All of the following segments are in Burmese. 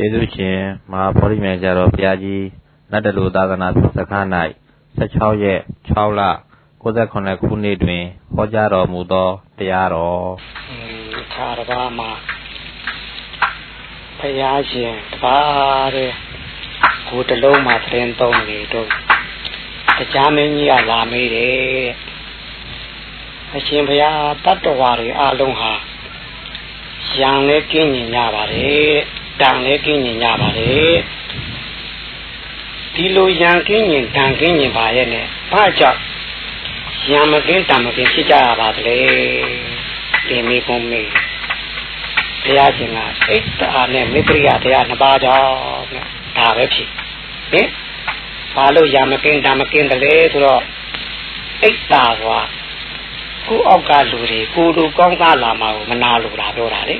ကျေးဇူးရှင်မဟာဗောဓိမြတ်ကျတော်ဘုရားကြီးနတ်တလူသာသနာပြုစခန်း၌16ရက်6လ69ခုနှစ်တွင်ဟောကြားတော်မူသောတရားတော်ခါရပါမှာဘုရားရှင်တပါးတဲ့ကိုတလုံးမှာသတင်းသုံးနေတော့တရားမင်းကြီးကလာမေးတယ်အရှင်ဘုရားတတ္တဝါတွေအလုံးဟာရံလဲကင်းညင်ကြပါတယ် တန်လဲကင်းညင်ကြပါတယ်ဒီလိုရံကင်းညင်တန်ကင်းညင်ပါရဲ့နဲ့ဘာကြောင့်ရံမကင်းတန်မကင်းဖြစ်ကြရပါသလဲဒီမိဘုံမေးဘုရားရှင်ကဣတ္တာနဲ့မေတ္တရာတရားနှစ်ပါးကြောင့်ဒါပဲဖြစ်ဟင်ဘာလို့ရံမကင်းတန်မကင်းတယ်လဲဆိုတော့ဣတ္တာကကိုအောက်ကလူတွေကိုလူကောင်းကားလာမှာကိုမနာလိုတာပြောတာလေ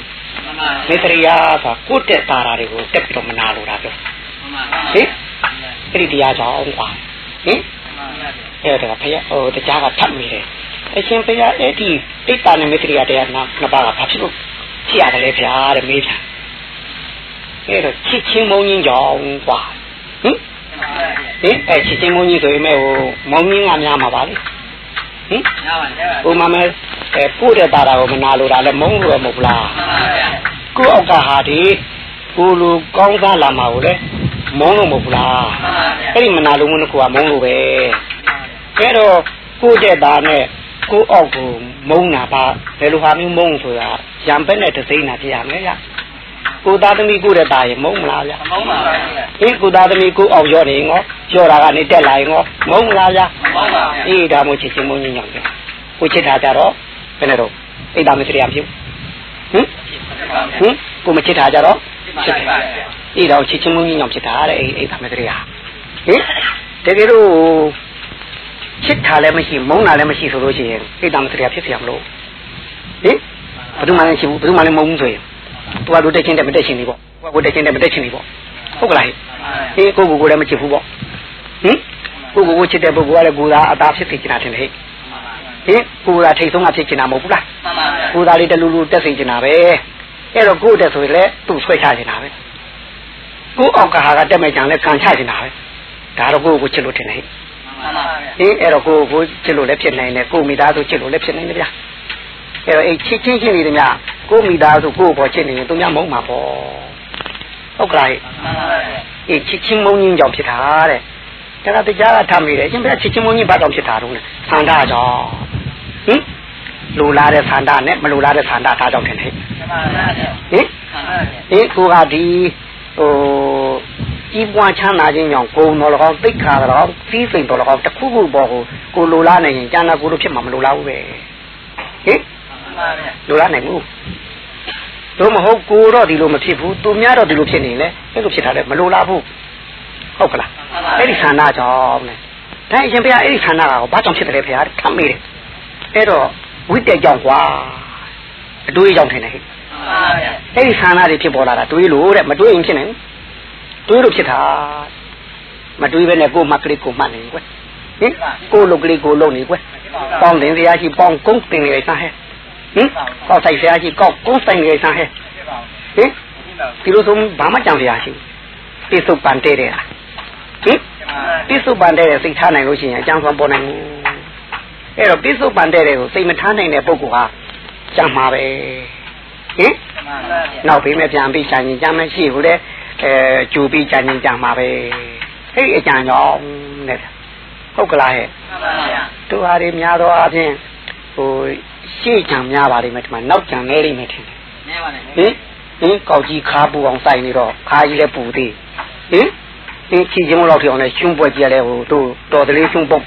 မေတ္တရာဆိုကိုတက်တာတာတွေကိုတက်ပြီးတော့မနာလိုတာပြောဟင်အဲ့ဒီတရားကြောင့်ကွာဟင်အဲ့ဒါဖယားဟိုတရားကထပ်မိတယ်အရှင်ဖယားအဲ့ဒီအိတ်တာနဲ့မေတ္တရာတရားနာနှစ်ပါးကဘာဖြစ်လို့ဖြစ်ရတယ်လဲဖယားတဲ့မေးပြန်အဲ့တော့ချစ်ချင်းမုန်းကြီးကြောင့်ကွာဟင်ဟင်အဲ့ချစ်ချင်းမုန်းကြီးဆိုရင်မဲ့ဟိုမုန်းကြီးကများမှာပါလေဟင်ဥမာမဲအဲကိုတဲ့တာတာကိုမနာလို့တာလဲမုန်းလို့မဟုတ်လား ကိုအောက်ကဟာဒီကိုလူကောင်းစားလာမှာကိုလေမုန်းလို့မဟုတ်လားအဲ့ဒီမနာလို့မင်းကမုန်းလို့ပဲအဲ့တော့ကိုတဲ့တာနဲ့ကိုအောက်ကိုမုန်းတာပါဘယ်လိုဟာမျိုးမုန်းဆိုတာရံပက်နဲ့တသိန်းနာပြရမယ်ဗျကိုသားသမီးကိုတဲ့တာရေမုန်းမလားဗျမုန်းပါဘူးအေးကိုသားသမီးကိုအောက်ရောနေငေါကြောတာကနေတက်လာရင်ငေါမုန်းမလားဗျမုန်းပါဘူးအေးဒါမှချစ်ချင်းမုန်းညညောင်းတယ်ကိုချစ်တာကြတော့ဘယ်နဲ့တော့အိတ်တာမစရိယဖြစ်ဟင် ဟင်ကိုမချစ်တာကြတော့ချစ်တယ်အေးတော့ချစ်ချင်းမုန်းညညောင်းဖြစ်တာတဲ့အိတ်အိတ်တာမစရိယဟင်တကယ်လို့ချစ်တာလည်းမရှိမုန်းတာလည်းမရှိဆိုလို့ရှိရင်အိတ်တာမစရိယဖြစ်เสียမလို့ဟင်ဘယ်သူမှလည်းရှိဘူးဘယ်သူမှလည်းမုန်းဘူးဆိုရင်သူကတို့တက်ချင်းတက်မတက်ချင်းနေပေါ့ကိုကကိုတက်ချင်းတက်မတက်ချင်းနေပေါ့ဟုတ်ကလားဟေးကိုကိုကိုလည်းမချစ်ဘူးပေါ့ဟင်ကိုကိုကိုချစ်တဲ့ပုဂ္ဂိုလ်ကလည်းကိုယ်သာအသာဖြစ်စေချင်တာထင်တယ်ဟဲ့ဟင်ကိုယ်သာထိတ်ဆုံးကဖြစ်ချင်တာမဟုတ်ဘူးလားကိုယ်သာလေးတလူလူတက်စေချင်တာပဲ အဲ့တော့ကိုယ်တက်ဆိုရင်လည်းသူ့ဆွဲချချင်တာပဲကိုယ်အောက်ကဟာကတက်မဲ့ကြံလဲခံချချင်တာပဲဒါတော့ကိုယ်ကိုချစ်လို့ထင်တယ်ဟဲ့ဟင်အဲ့တော့ကိုယ်ကိုချစ်လို့လည်းဖြစ်နိုင်တယ်ကိုယ်မိသားစုချစ်လို့လည်းဖြစ်နိုင်တယ်ဗျာအဲ့တော့အဲ့ချစ်ချင်းချင်းနေတယ်များကိုမိသားစုကိုဘောချစ်နေရင်သူများမုန်းမှာပေါ့ဟုတ်ကဲ့အေးချစ်ချင်းမုန်းခြင်းကြောင့်ဖြစ်တာတဲ့ဒါကတရားကထမိတယ်အရှင်ဘုရားချစ်ချင်းမုန်းခြင်းဘာကြောင့်ဖြစ်တာတော့လဲဆန္ဒကြောင့်ဟင်လိုလားတဲ့ဆန္ဒနဲ့မလိုလားတဲ့ဆန္ဒဒါကြောင့်ထင်တယ် ဟင်ဟင်ကိုကဒီဟိုကြီးပွားချမ်းသာခြင်းကြောင့်ဂုံတော်၎င်းသိက္ခာတော်၎င်းစီးစိမ်တော်၎င်းတစ်ခုခုပေါ်ကိုကိုလိုလားနေရင်ကျန်တာကိုလိုဖြစ်မှာမလိုလားဘူးပဲဟင်လိုလားနိုင်ဘူးတို့မဟုတ်ကိုတော့ဒီလိုမဖြစ်ဘူးသူများတော့ဒီလိုဖြစ်နေလေအဲ့လိုဖြစ်တာလေမလိုလားဘူးဟုတ်ကလားအဲ့ဒီဆန္ဒကြောင့်လေဒါအရှင်ဘုရားအဲ့ဒီဆန္ဒကဘာကြောင့်ဖြစ်တယ်ဘုရားထပ်မိတယ်အဲ့တော့ဝိတက်ကြောင့်ကွာအတွေးကြောင့်ထင်တယ်ဟဲ့ အဲ့ဒီဆန္ဒတွေဖြစ်ပေါ်လာတာတွေးလို့တဲ့မတွေးရင်ဖြစ်နိုင်တွေးလို့ဖြစ်တာမတွေးပဲနဲ့ကိုယ်မှကလေးကိုမှတ်နေကွယ်ဟင်ကိုယ်လုတ်ကလေးကိုလုံနေကွယ်ပေါင်းတင်တရားရှိပေါင်းကုန်းတင်နေလိုက်တာဟဲ့ဟင်ကောက်ဆိုင်ဆရာကြီးကောက်ကုန်းဆိုင်နေဆန်းဟဲ့ဟင်ဒီလိုဆိုဘာမှကြံစရာရှိပြစ္ဆုတ်ပန်တဲ့တဲ့ဟင်ပြစ္ဆုတ်ပန်တဲ့စိတ်ထားနိုင်လို့ရှိရင်အကျမ်းဆောင်ပေါ်နိုင်ဘူးအဲ့တော့ပြစ္ဆုတ်ပန်တဲ့တဲ့ကိုစိတ်မထားနိုင်တဲ့ပုဂ္ဂိုလ်ဟာကြံမှာပဲ ဟင်နောက်ပြီးမဲ့ပြန်ပြီးကြံရင်ကြံမရှိဘူးလေအဲကြူပြီးကြံရင်ကြံမှာပဲဟဲ့အကြံကြောင့်တဲ့ဟုတ်ကလားဟဲ့သူဟာတွေများသောအားဖြင့်ဟိုရှေ့ကြံများပါလိမ့်မယ်ဒီမှာနောက်ကြံနေလိမ့်မယ်ထင်တယ်နဲပါနဲ့ဟင်ဟင်ကောက်ကြီးခါပူအောင်စိုက်နေတော့ခါကြီးလည်းပူသေးဟင်ဟင်ချီချင်းလောက်ထအောင်လဲရှုံးပွဲပြလဲဟိုတို့တော်တလေးရှုံးပုတ်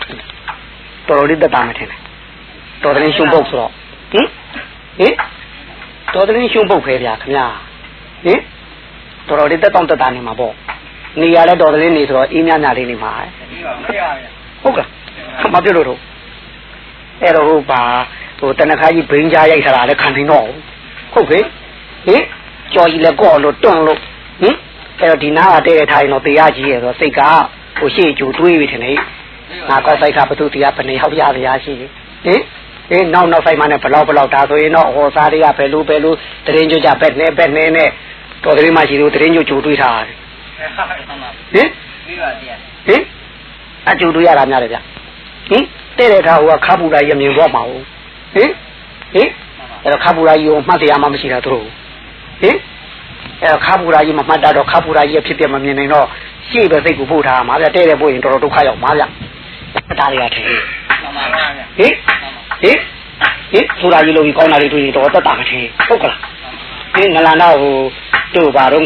တော်တော်လေးတက်တာမထင်နဲ့တော်တလေးရှုံးပုတ်ဆိုတော့ဟင်ဟင် တော်တလေးရှုံးပုတ်ခဲဗျာခင်ဗျာဟင်တော်တော်လေးတက်တောင့်တက်တာနေမှာပေါ့နေရလဲတော်တလေးနေဆိုတော့အေးမြမြလေးနေမှာဟုတ်ကဲ့မပြောလို့တော့အဲ့တော့ဟိုပါဟိုတနခါကြီးဘိန်းကြားရိုက်ထားတာလည်းခံနေတော့ဟုတ်ပြီဟင်ကြော်ကြီးလည်းကော့လို့တွန့်လို့ဟင်အဲ့တော့ဒီနားကတဲတဲ့ထားရင်တော့တရားကြီးရဲ့ဆိုစိတ်ကဟိုရှေ့ကျူတွေးပြီထင်လေငါကောက်ဆိုင်ကဘသူတရားဘယ်နေဟောက်ရတရားရှိဟင် အေးနောက်နောက်ဆိုင်မှနဲ့ဘလောက်ဘလောက်ဒါဆိုရင်တော့ဟောစားတွေကဘယ်လိုဘယ်လိုတရင်ကြကြဘက်နဲ့ဘက်နဲ့နဲ့တော်တယ်မှရှိလို့တရင်ညို့ကြိုတွေးထားတယ်ဟင်ဟင်အကြိုတွေးရတာများတယ်ဗျဟင်တဲ့တဲ့ထားဟိုကခါပူလာရမြင်တော့မှာဟုတ်ဟင်ဟင်အဲ့တော့ခါပူလာကြီးကိုမှတ်တရားမှမရှိတာသူတို့ဟင်အဲ့တော့ခါပူလာကြီးမမှတ်တာတော့ခါပူလာကြီးဖြစ်ပြမမြင်နိုင်တော့ရှေ့ပဲစိတ်ကိုပို့ထားမှာဗျတဲ့တဲ့ပို့ရင်တော်တော်ဒုက္ခရောက်မှာဗျ ဒါတွေကထင်ဟင်ဟင်ဟင်ဟင်ပူလာကြီးလို့ပြီးကောင်းတာတွေတွေ့ရင်တော့တက်တာမထင်ဟုတ်ကလားဟင်ငလန်တော့ဟိုတို့ဘာတော့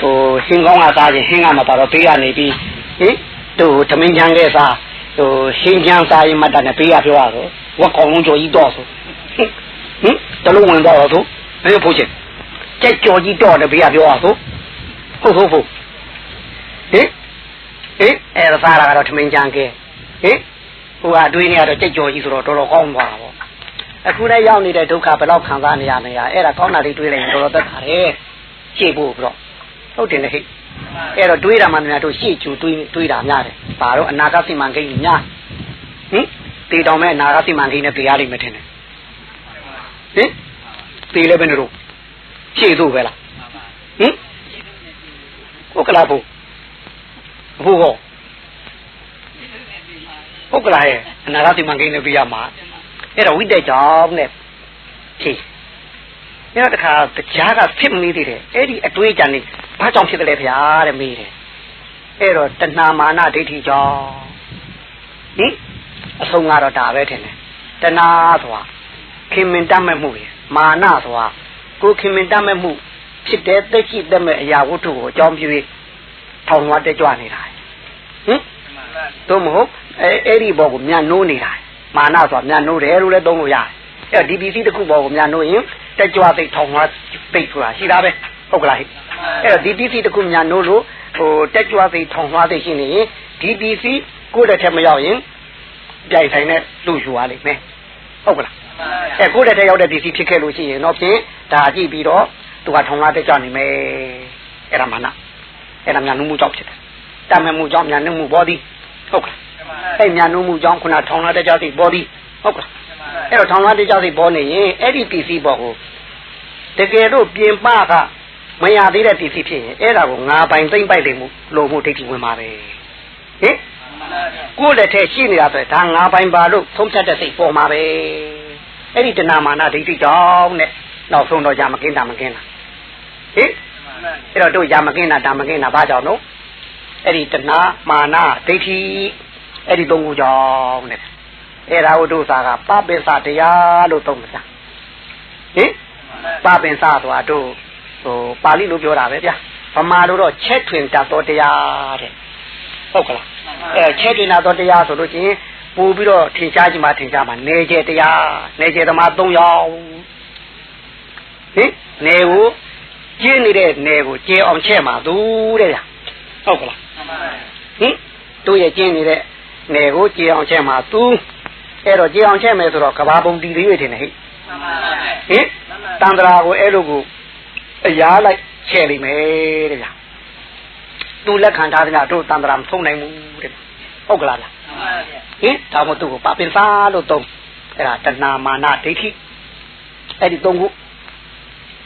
ဟိုဟင်းကောင်းကစားခြင်းဟင်းကမပါတော့ပေးရနေပြီးဟင်တို့သမင်းချမ်းခဲ့စားဟိုရှင်းချမ်းစားရင်မတတ်နဲ့ပေးရပြောရတော့ဝက်ကောင်လုံးကြော်ကြီးတော့ဆိုဟင်တလုံးဝင်တော့ဆိုအဲဖို့ချင်းကြက်ကြော်ကြီးတော့တယ်ပေးရပြောရဆိုဟုတ်ဟုတ်ဟုတ်ဟင်ဟင်အဲစားတာကတော့သမင်းချမ်းခဲ့ ဟင်ဟိုကအတွေးနေရတော့ကြက်ကြော်ကြီးဆိုတော့တော်တော်ကောင်းသွားတာပေါ့အခုလည်းရောက်နေတဲ့ဒုက္ခဘယ်တော့ခံစားနေရနေရအဲ့ဒါကောင်းတာလေးတွေးလိုက်ရင်တော်တော်သက်သာတယ်ရှေ့ဖို့ပြီးတော့ဟုတ်တယ်လေဟိအဲ့တော့တွေးတာမှများတို့ရှေ့ကျူတွေးတွေးတာများတယ်ဘာတော့အနာဂတ်စိမံကိန်းကြီးများဟင်တေတောင်မဲ့အနာဂတ်စိမံကိန်းနဲ့တရားလိမ့်မယ်ထင်တယ်ဟင်တေလည်းပဲနေတော့ရှေ့သို့ပဲလားဟင်ဟုတ်ကလားဘုဘုဟော ဟုတ်ကလားရဲ့အနာဂတ်စိမံကိန်းနဲ့ပြရမှာအဲ့တော့ဝိတက်ကြောင့်နဲ့ဖြေအဲ့တော့တခါတရားကဖြစ်မနေသေးတယ်အဲ့ဒီအတွေးကြံနေဘာကြောင့်ဖြစ်တယ်လဲဗျာတဲ့မေးတယ်အဲ့တော့တဏမာနဒိဋ္ဌိကြောင့်ဟင်အဆုံးကတော့ဒါပဲထင်တယ်တဏဆိုတာခင်မင်တတ်မဲ့မှုလေမာနဆိုတာကိုခင်မင်တတ်မဲ့မှုဖြစ်တဲ့သိရှိတတ်မဲ့အရာဝတ္ထုကိုအကြောင်းပြုပြီးထောင်လွှားတက်ကြွနေတာဟင် တို့မဟုတ်အဲအဲ့ဒီဘောကိုမြန်နိုးနေတာမာနဆိုတာမြန်နိုးတယ်လို့လည်းသုံးလို့ရတယ်အဲ့ဒီပစ္စည်းတစ်ခုဘောကိုမြန်နိုးရင်တက်ကြွသိထောင်လွှားသိဆိုတာရှိတာပဲဟုတ်ကလားဟဲ့အဲ့တော့ဒီပစ္စည်းတစ်ခုမြန်နိုးလို့ဟိုတက်ကြွသိထောင်လွှားသိရှိနေရင်ဒီပစ္စည်းကိုယ့်တစ်ထက်မရောက်ရင်ပြိုင်ဆိုင်နဲ့လူယူရလိမ့်မယ်ဟုတ်ကလားအဲကိုယ့်တစ်ထက်ရောက်တဲ့ပစ္စည်းဖြစ်ခဲ့လို့ရှိရင်တော့ဖြင့်ဒါကြည့်ပြီးတော့သူကထောင်လွှားတက်ကြွနေမယ်အဲ့ဒါမာနအဲ့ဒါမြန်နိုးမှုကြောင့်ဖြစ်တယ်တမန်မှုကြောင့်မြန်နိုးမှုပေါ်သည် ဟုတ်ကလားအဲ့မြန်နိုးမှုကြောင့်ခုနထောင်လွှားတက်ကြွသိပေါ်သည်ဟုတ်ကလားအဲ့တော့ထောင်လွှားတက်ကြွသိပေါ်နေရင်အဲ့ဒီပစ္စည်းပေါ်ကိုတကယ်တော့ပြင်ပကမရသေးတဲ့ပစ္စည်းဖြစ်ရင်အဲ့ဒါကိုငါပိုင်သိမ့်ပိုက်လိမ့်မှုလို့မှုဒိဋ္ဌိဝင်ပါပဲဟင်ကိုယ်လက်ထဲရှိနေတာဆိုဒါငါပိုင်ပါလို့သုံးဖြတ်တဲ့စိတ်ပေါ်မှာပဲအဲ့ဒီတဏမာနဒိဋ္ဌိကြောင့်နဲ့နောက်ဆုံးတော့ကြာမကင်းတာမကင်းတာဟင်အဲ့တော့တို့ကြာမကင်းတာဒါမကင်းတာဘာကြောင့်လို့ အဲ့ဒီတဏမာနဒိဋ္ဌိအဲ့ဒီသုံးခုကြောင့်နဲ့အဲ့ဒါကိုတို့စာကပပိစတရားလို့သုံးမှာဟင်ပပိစဆိုတာတို့ဟိုပါဠိလိုပြောတာပဲဗျာဗမာလိုတော့ချက်ထွင်တတ်တော်တရားတဲ့ဟုတ်ကလားအဲချက်ထွင်တတ်တော်တရားဆိုလို့ချင်းပို့ပြီးတော့ထင်ရှားကြည့်မှထင်ရှားမှနေကျတရားနေကျသမား၃ယောက်ဟင်နေကိုကျင်းနေတဲ့နေကိုကျဲအောင်ချက်မှာသူတဲ့ဗျာဟုတ်ကလား ဟင်တို့ရဲ့ကျင်းနေတဲ့နေကိုကျဲအောင်ချက်မှာသူအဲ့တော့ကျဲအောင်ချက်မယ်ဆိုတော့ကဘာပုံတီလေးတွေထင်တယ်ဟိဟင်တန္တရာကိုအဲ့လိုကိုအရာလိုက်ချဲ့လိမ့်မယ်တဲ့ဗျာသူလက်ခံထားတဲ့တို့တန်ត្រာမထုံနိုင်ဘူးတဲ့ဟုတ်ကလားဗျာဟင်ဒါမှသူ့ကိုပပင်စားလို့သုံးအဲ့ဒါတဏမာနဒိဋ္ဌိအဲ့ဒီသုံးခု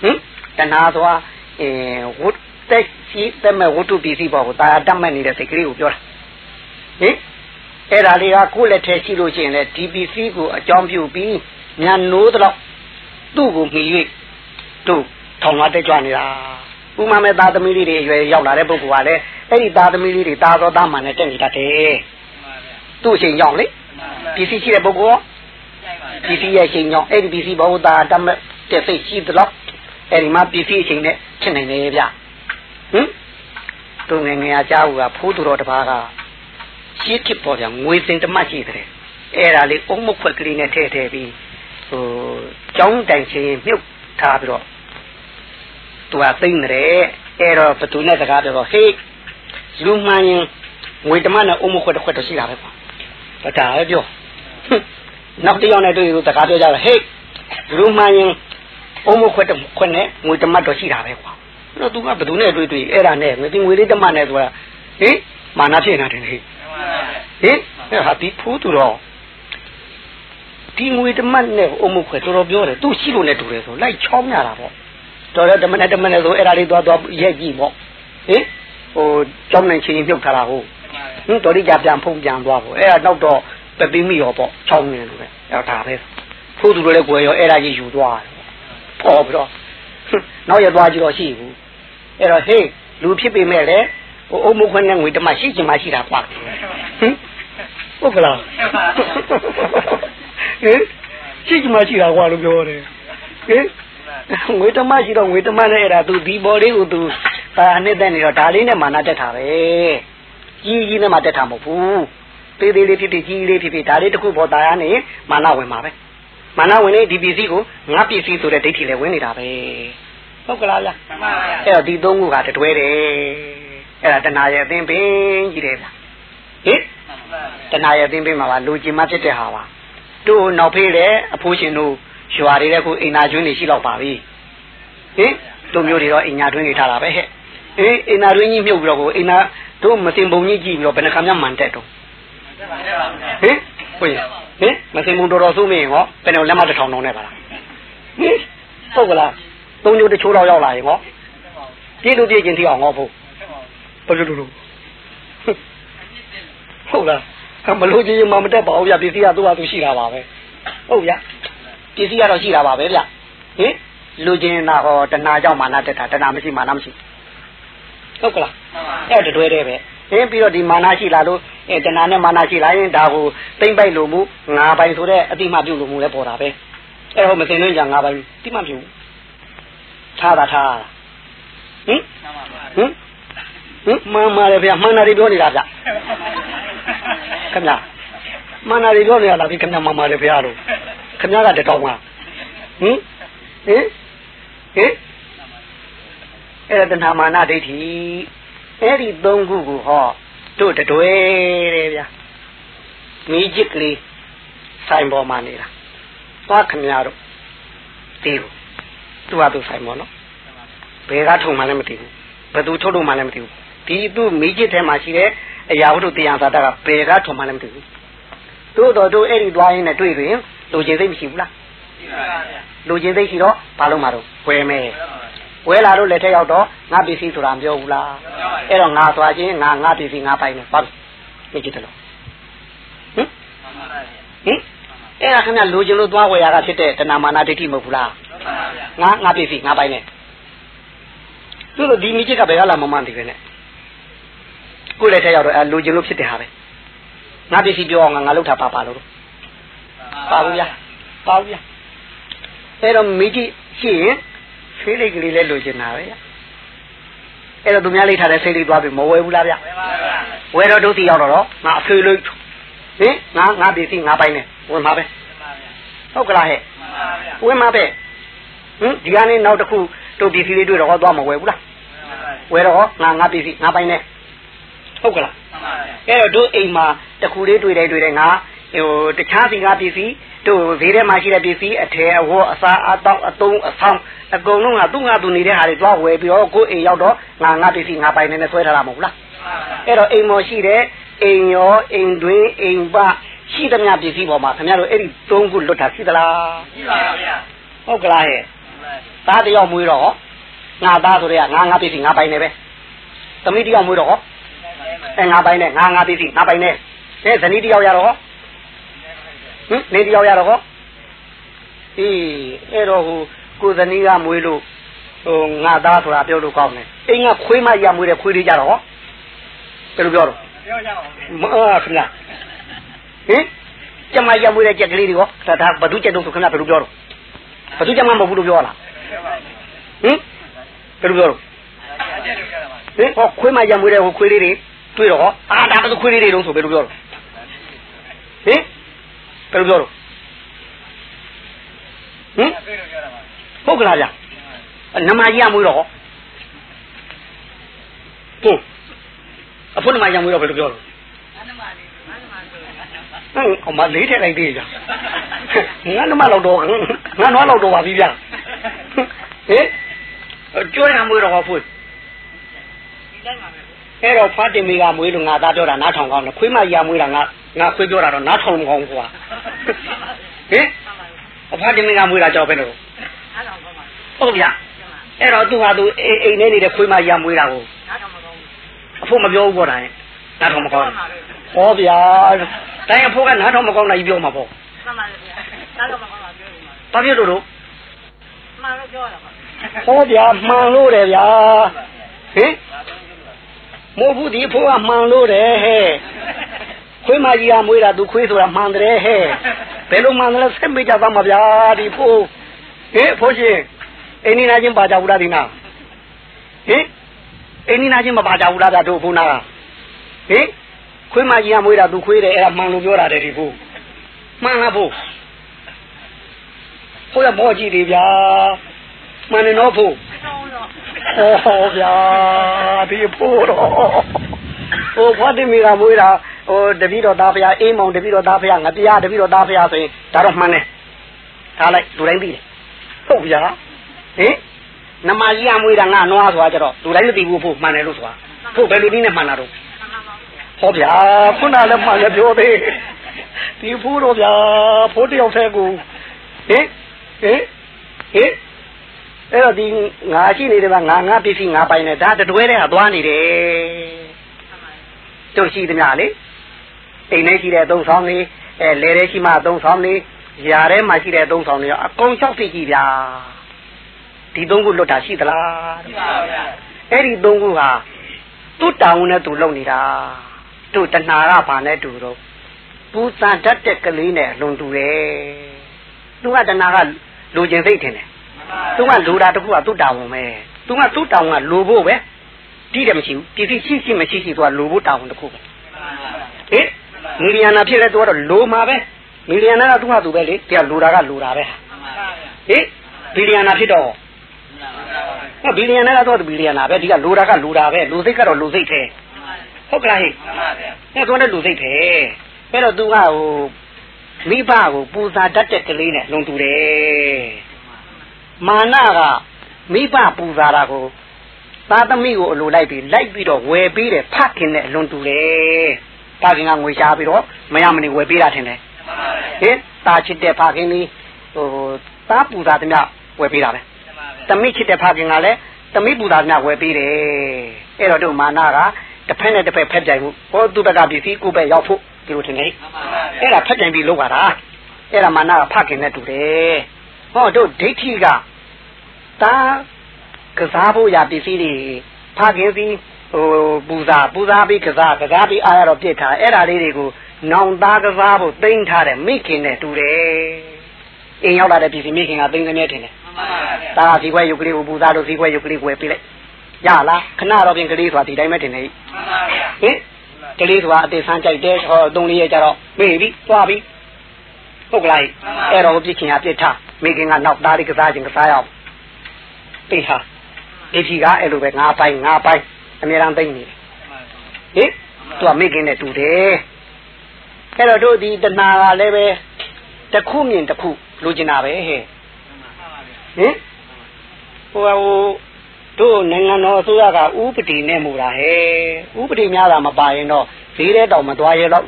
ဟင်တဏဆိုတာအဲဝတ် တက်ရှိတဲ့မဲ့ဝတ္ထုပစ္စည်းပေါ်ကိုတာယာတတ်မဲ့နေတဲ့စိတ်ကလေးကိုပြောတာဟင်အဲ့ဒါလေးကကိုယ့်လက်ထဲရှိလို့ရှိရင်လေဒီပစ္စည်းကိုအကြောင်းပြုပြီးညာနိုးတော့သူ့ကိုမြည်၍တို့ထောင်လွှားတက်ကြွနေတာဥမာမဲ့သားသမီးလေးတွေအရွယ်ရောက်လာတဲ့ပုဂ္ဂိုလ်ကလည်းအဲ့ဒီသားသမီးလေးတွေသားသောသားမှန်နဲ့တက်နေတတ်တယ်သူ့အချိန်ရောက်လေပစ္စည်းရှိတဲ့ပုဂ္ဂိုလ်ပစ္စည်းရဲ့အချိန်ရောက်အဲ့ဒီပစ္စည်းဘဝသားတတ်မဲ့တဲ့စိတ်ရှိသလောက်အဲ့ဒီမှာပစ္စည်းအချိန်နဲ့ဖြစ်နိုင်တယ်ဗျ ဟင်သူငယ်ငယ်အကြောက်ကဖိုးသူတော်တစ်ပါးကရှင်းဖြစ်ပေါ်ပြန်ငွေစင်တမတ်ရှိတယ်အဲ့ဒါလေးအုံမခွက်ကလေးနဲ့ထည့်ထည့်ပြီးဟိုကြောင်းတိုင်ချင်းမြုပ်ထားပြီးတော့သူကသိမ့်တယ်အဲ့တော့ဘသူနဲ့စကားပြောတော့ဟေးလူမှန်ရင်ငွေတမနဲ့အုံမခွက်တစ်ခွက်တော့ရှိတာပဲကွာဒါပဲပြောနောက်တစ်ယောက်နဲ့တွေ့လို့စကားပြောကြတော့ဟေးလူမှန်ရင်အုံမခွက်တစ်ခွက်နဲ့ငွေတမတော့ရှိတာပဲကွာ တော့သူကဘသူနဲ့တွေ့တွေ့အဲ့ဒါနဲ့ငွေငွေလေးတမနဲ့ဆိုတာဟေးမာနဖြစ်နေတာတယ်ဟေးဟေးဟာဒီဖူးသူတော့ဒီငွေတမတ်နဲ့အုံမခွဲတော်တော်ပြောတယ်သူရှိလို့နဲ့တူတယ်ဆိုလိုက်ချောင်းရတာပေါ့တော်တော့ဓမ္မနဲ့ဓမ္မနဲ့ဆိုအဲ့ဒါလေးသွားသွားရက်ကြည့်ပေါ့ဟင်ဟိုကြောင်းနိုင်ချင်းမြုပ်ထားတာဟုတ်ဟင်တော်ဒီကြပြန်ဖုံပြန်သွားပေါ့အဲ့ဒါနောက်တော့ပပင်းမိရောပေါ့ချောင်းနေလို့ပဲအဲ့ဒါပဲဖိုးသူတို့လည်းကိုယ်ရောအဲ့ဒါကြီးယူသွားတယ်ပေါ့ပြီးတော့နောက်ရသွားကြည့်တော့ရှိဘူး အဲ့တော့ဟေးလူဖြစ်ပေမဲ့လည်းဟိုအုံမခွန်းနဲ့ငွေတမရှိချင်မှရှိတာကွာဟင်ဟုတ်ကလားဟင်ရှိချင်မှရှိတာကွာလို့ပြောတယ်ဟင်ငွေတမရှိတော့ငွေတမနဲ့အဲ့ဒါသူဒီဘော်လေးကိုသူဒါနဲ့တက်နေတော့ဒါလေးနဲ့မာနတက်တာပဲကြီးကြီးနဲ့မှတက်တာမဟုတ်ဘူးသေးသေးလေးဖြစ်ဖြစ်ကြီးလေးဖြစ်ဖြစ်ဒါလေးတစ်ခုပေါ်တာရနေမာနဝင်မှာပဲမာနဝင်နေဒီပစ္စည်းကိုငါပစ္စည်းဆိုတဲ့ဒိဋ္ဌိလည်းဝင်နေတာပဲ ဟုတ်ကလားဗျာမှန်ပါဗျာအဲ့တော့ဒီသုံးခုကတတွဲတယ်အဲ့ဒါတဏှာရဲ့အသင်ပင်ကြီးတယ်ဗျာဟင်တဏှာရဲ့အသင်ပင်မှာပါလူကျင်မဖြစ်တဲ့ဟာပါတို့နောက်ဖေးတဲ့အဖိုးရှင်တို့ရွာတွေကခုအိမ်နာကျွင်းတွေရှိတော့ပါပြီဟင်တို့မျိုးတွေတော့အိမ်ညာတွင်းတွေထားတာပဲဟဲ့အေးအိမ်နာတွင်းကြီးမြုပ်ပြီးတော့ကိုအိမ်နာတို့မစင်ပုံကြီးကြည့်ပြီးတော့ဘယ်နှခါမှမှန်တက်တော့ဟင်ဟုတ်ရဲ့ဟင်မစင်ပုံတော်တော်ဆုံးမင်းဟောဘယ်နဲ့လက်မတစ်ထောင်တောင်းနဲ့ပါလားဟင်ဟုတ်ကလား သုံးညိုးတချိုးတော့ရောက်လာရင်ဟောပြည့်လို့ပြည့်ချင်းထိအောင်ဟောဖို့ဘယ်လိုလုပ်လို့ဟုတ်လားမလို့ချင်းမမတက်ပါဘူးဗျပစ္စည်းကသူ့ဟာသူရှိတာပါပဲဟုတ်ဗျပစ္စည်းကတော့ရှိတာပါပဲဗျဟင်လူချင်းနာဟောတဏှာကြောင့်မာနတက်တာတဏှာမရှိမာနမရှိဟုတ်ကလားအဲ့တတွဲတည်းပဲဟင်းပြီးတော့ဒီမာနရှိလာလို့အဲတဏှာနဲ့မာနရှိလာရင်ဒါကိုသိမ့်ပိုက်လို့မူငါပိုင်ဆိုတဲ့အတိမပြုတ်လို့မူလဲပေါ်တာပဲအဲ့ဟောမသိလို့じゃငါပိုင်တိမပြုတ် ထားတာထားဟင်ဟင်ဟင်မှန်ပါတယ်ဗျမှန်တယ်ပြောနေတာဗျခင်ဗျမှန်တယ်ပြောနေတာလားဒီခင်ဗျမှန်ပါတယ်ဗျလို့ခင်ဗျကတတောင်းပါဟင်ဟင်ဟင်အဲ့ဒါတဏမာနဒိဋ္ဌိအဲ့ဒီသုံးခုကိုဟောတို့တွဲတယ်ဗျာမိจิตကလေးဆိုင်ပေါ်မှာနေတာသွားခမရတို့ဒီကို သူ့ဟာသူဆိုင်ပေါ်နော်ဘယ်ကထုံမှလည်းမသိဘူးဘယ်သူထုတ်လို့မှလည်းမသိဘူးဒီသူ့မိจิตထဲမှာရှိတဲ့အရာဝတ္ထုတရားသာတာကဘယ်ကထုံမှလည်းမသိဘူးတို့တော်တို့အဲ့ဒီသွားရင်းနဲ့တွေ့ရင်လူချင်းသိမရှိဘူးလားလူချင်းသိရှိတော့ဘာလို့မှာတော့ဝယ်မယ်ဝဲလာတော့လက်ထက်ရောက်တော့ငါပစ္စည်းဆိုတာမပြောဘူးလားအဲ့တော့ငါသွားခြင်းငါငါပစ္စည်းငါပိုင်နေပါပြီကြည့်တယ်လို့ဟင်ဟင်အဲ့ဒါခင်ဗျလိုချင်လို့သွားဝယ်ရတာဖြစ်တဲ့တဏမာနာဒိဋ္ဌိမဟုတ်ဘူးလား ငါငါပစ္စည်းငါပိုင်နေသူတို့ဒီမိချစ်ကဘယ်ကလာမမှန်းသိပဲနဲ့ကိုယ်လက်ထက်ရောက်တော့အဲလိုချင်လို့ဖြစ်တဲ့ဟာပဲငါပစ္စည်းပြောအောင်ငါငါလောက်တာပါပါလို့ပါဘူးဗျာပါဘူးဗျာအဲ့တော့မိချစ်ရှိရင်ဆေးလိတ်ကလေးလည်းလိုချင်တာပဲအဲ့တော့သူများလေးထားတဲ့ဆေးလိတ်သွားပြီမဝယ်ဘူးလားဗျဝယ်တော့ဒုတိရောက်တော့ငါအဖေလို့ဟင်ငါငါပစ္စည်းငါပိုင်နေဝင်မှာပဲဟုတ်ကလားဟဲ့ဝင်မှာပဲ ဟင်ဒီကနေ့နောက်တစ်ခုတို့ပစ္စည်းလေးတွေ့တော့သွားမဝယ်ဘူးလားဝယ်တော့ငါငါပစ္စည်းငါပိုင်နေဟုတ်ကလားအဲ့တော့တို့အိမ်မှာတခုလေးတွေ့တယ်တွေ့တယ်ငါဟိုတခြားစီငါပစ္စည်းတို့ဈေးထဲမှာရှိတဲ့ပစ္စည်းအထည်အဝတ်အစားအသောက်အသုံးအဆောင်အကုန်လုံးကသူ့ငါသူနေတဲ့ဟာတွေတွားဝယ်ပြီးတော့ကိုယ်အိမ်ရောက်တော့ငါငါပစ္စည်းငါပိုင်နေနဲ့ဆွဲထားတာမဟုတ်လားအဲ့တော့အိမ်မော်ရှိတဲ့အိမ်ရောအိမ်တွင်းအိမ်ပရှိသမျှပစ္စည်းပေါ်မှာခင်ဗျားတို့အဲ့ဒီသုံးခုလွတ်တာရှိသလားရှိပါပါဗျာဟုတ်ကလားဟဲ့ သားတယောက်မွေးတော့ငါသားဆိုတဲ့ကငါငါပစ္စည်းငါပိုင်နေပဲသမီးတယောက်မွေးတော့အဲငါပိုင်နေငါငါပစ္စည်းငါပိုင်နေအဲဇနီးတယောက်ရတော့ဟင်နေတယောက်ရတော့အေးအဲ့တော့ဟိုကိုဇနီးကမွေးလို့ဟိုငါသားဆိုတာပြောလို့ကောင်းတယ်အိမ်ကခွေးမရမွေးတဲ့ခွေးလေးကြတော့ဘယ်လိုပြောတော့ပြောကြပါဦးမအားခင်ဗျာဟင်ကျမရမွေးတဲ့ကြက်ကလေးတွေရောဒါဒါဘသူကြက်တော့ဆိုခင်ဗျာဘယ်လိုပြောတော့ဘသူကြက်မမဟုတ်ဘူးလို့ပြောလား ဟင်ဘယ်လိုပြောတော့ဟင်ဟောခွေးမရမွေးတဲ့ဟိုခွေးလေးတွေတွေ့တော့အာဒါဘသူခွေးလေးတွေတော့ဆိုဘယ်လိုပြောတော့ဟင်ဘယ်လိုပြောတော့ဟင်ဟုတ်ကလားဗျနမကြီးရမွေးတော့ဟုတ်အဖို့နမကြီးရမွေးတော့ဘယ်လိုပြောတော့ဟမ်အမလေးထည့်လိုက်သေးကြငါနမလောက်တော့ငါနွားလောက်တော့ပါပြီဗျ ဟင်ကျွဲရမွေးတော့ဟောဖို့အဲ့တော့ဖာတင်မီကမွေးလို့ငါသားပြောတာနားထောင်ကောင်းတယ်ခွေးမကြီးရမွေးတာငါငါခွေးပြောတာတော့နားထောင်မကောင်းကွာဟင်အဖာတင်မီကမွေးတာကြောက်ပဲလို့ဟုတ်ဗျအဲ့တော့သူဟာသူအိမ်ထဲနေတဲ့ခွေးမရမွေးတာကိုအဖို့မပြောဘူးပေါ့တာနားထောင်မကောင်းဟောဗျာတိုင်းအဖို့ကနားထောင်မကောင်းတာကြီးပြောမှာပေါ့မှန်ပါဗျာနားထောင်မကောင်းတာပြောနေမှာဘာဖြစ်လို့တော့ မှန်လို့ပြောတာပါဟောဗျာမှန်လို့တယ်ဗျာဟင်မို့ဘူးဒီဖို့ကမှန်လို့တယ်ဟဲ့ခွေးမကြီးကမွေးတာသူခွေးဆိုတာမှန်တယ်ဟဲ့ဘယ်လိုမှန်လဲဆက်မိကြပါမှာဗျာဒီဖို့ဟေးဖို့ရှင်အိန္ဒိနာချင်းပါကြဘူးလားဒီနာဟင်အိန္ဒိနာချင်းမပါကြဘူးလားဗျာတို့ဘုနာကဟင်ခွေးမကြီးကမွေးတာသူခွေးတယ်အဲ့ဒါမှန်လို့ပြောတာတယ်ဒီဖို့မှန်လားဖို့ ဖို့ရမောကြည့်တယ်ဗျာမှန်တယ်နော်ဖို့ဟောဗျာဒီဖို့တော့ဟိုဖွားတင်မိကမွေးတာဟိုတပည့်တော်သားဖရာအေးမောင်တပည့်တော်သားဖရာငပြားတပည့်တော်သားဖရာဆိုရင်ဒါတော့မှန်တယ်ထားလိုက်လူတိုင်းသိတယ်ဟုတ်ဗျာဟင်နမကြီးအမွေးတာငါနွားဆိုတာကြတော့လူတိုင်းမသိဘူးဖို့မှန်တယ်လို့ဆိုတာဖို့ဘယ်လိုနည်းနဲ့မှန်တာတော့ဟောဗျာခုနလည်းမှန်လည်းပြောသေးဒီဖို့တော့ဗျာဖို့တယောက်တည်းကိုဟင် ဟင်ဟင်အဲ့တော့ဒီငါရှိနေတယ်ကငါငါပစ္စည်းငါပိုင်နေဒါတတွဲတဲ့ဟာသွားနေတယ်တို့ရှိသမျှလေအိမ်ထဲရှိတဲ့သုံးဆောင်လေးအဲလေထဲရှိမှသုံးဆောင်လေးຢာထဲမှာရှိတဲ့သုံးဆောင်လေးအကုန်၆သိကြီးဗျာဒီသုံးခုလွတ်တာရှိသလားရှိပါဗျာအဲ့ဒီသုံးခုဟာသူ့တောင်းနဲ့သူလုပ်နေတာတို့တဏှာကဘာနဲ့တူတော့ပူစံတတ်တဲ့ကလေးနဲ့လွန်တူတယ်သူကတဏှာက လူကျင်စိတ်ထင်တယ်သူကလူတာတခုကသူ့တောင်းဝင်ပဲသူကသူ့တောင်းကလူဖို့ပဲတိတယ်မရှိဘူးပြည်ရှိရှိမရှိရှိသူကလူဖို့တောင်းတခုပဲဟင်မီလီယံနာဖြစ်လဲသူကတော့လိုမှာပဲမီလီယံနာကသူ့ဟာသူပဲလေတရားလိုတာကလိုတာပဲဟင်ဘီလီယံနာဖြစ်တော့ဟောဘီလီယံနာကတော့ဘီလီယံနာပဲဒီကလိုတာကလိုတာပဲလူစိတ်ကတော့လူစိတ်သေးဟုတ်ကလားဟဲ့အဲ့တော့လည်းလူစိတ်သေးအဲ့တော့သူကဟို မိဘကိုပူဇာတတ်တဲ့ကလေးနဲ့လုံတူတယ်မာနကမိဘပူဇာတာကိုသားသမီးကိုအလိုလိုက်ပြီးလိုက်ပြီးတော့ဝယ်ပြီးတယ်ဖခင်နဲ့အလွန်တူတယ်ဖခင်ကငွေရှားပြီးတော့မရမနေဝယ်ပေးတာထင်တယ်ဟင်ตาချစ်တဲ့ဖခင်လေးဟိုသားပူဇာသမျှဝယ်ပေးတာပဲသမီးချစ်တဲ့ဖခင်ကလည်းသမီးပူဇာသမျှဝယ်ပေးတယ်အဲ့တော့တို့မာနကတစ်ဖက်နဲ့တစ်ဖက်ဖက်ပြိုင်မှုဟောသူ့ဘက်ကပစ္စည်းကိုယ့်ဘက်ရောက်ဖို့ ဒီလိုထင်တယ်အဲ့ဒါဖက်ပြိုင်ပြီးလုပ်ပါတာအဲ့ဒါမာနကဖခင်နဲ့တူတယ်ဟောတို့ဒိဋ္ဌိကတာကစားဖို့ရပစ္စည်းတွေဖခင်စီဟိုပူဇာပူဇာပြီးကစားကစားပြီးအားရတော့ပြစ်ထားအဲ့ဒါလေးတွေကိုနောင်သားကစားဖို့သိမ့်ထားတဲ့မိခင်နဲ့တူတယ်အိမ်ရောက်လာတဲ့ပစ္စည်းမိခင်ကသိမ့်နေတယ်ထင်တယ်တာဒီခွဲရုပ်ကလေးကိုပူဇာလို့ဒီခွဲရုပ်ကလေးကိုဝယ်ပေးလိုက်ရလားခဏတော့ပြင်ကလေးဆိုတာဒီတိုင်းပဲထင်နေဟင် ကလေးဆိုတာအသေးဆန်းကြိုက်တယ်ဟောသုံးလေးရကြတော့မေးပြီသွားပြီဟုတ်ကလားအဲ့တော့ပြစ်ခင်ကပြစ်ထားမိခင်ကနောက်သားလေးကစားခြင်းကစားရအောင်သိဟာဒိဋ္ဌိကအဲ့လိုပဲငါပိုင်ငါပိုင်အများအားသိနေတယ်ဟင်သူကမိခင်နဲ့တူတယ်အဲ့တော့တို့ဒီတဏှာကလည်းပဲတစ်ခုမြင်တစ်ခုလိုချင်တာပဲဟဲ့ဟင်ဟိုဟို တို့နိုင်ငံတော်အစိုးရကဥပဒေနဲ့မူတာဟဲ့ဥပဒေများတာမပါရင်တော့ဈေးတဲ့တောင်မသွားရဲတော့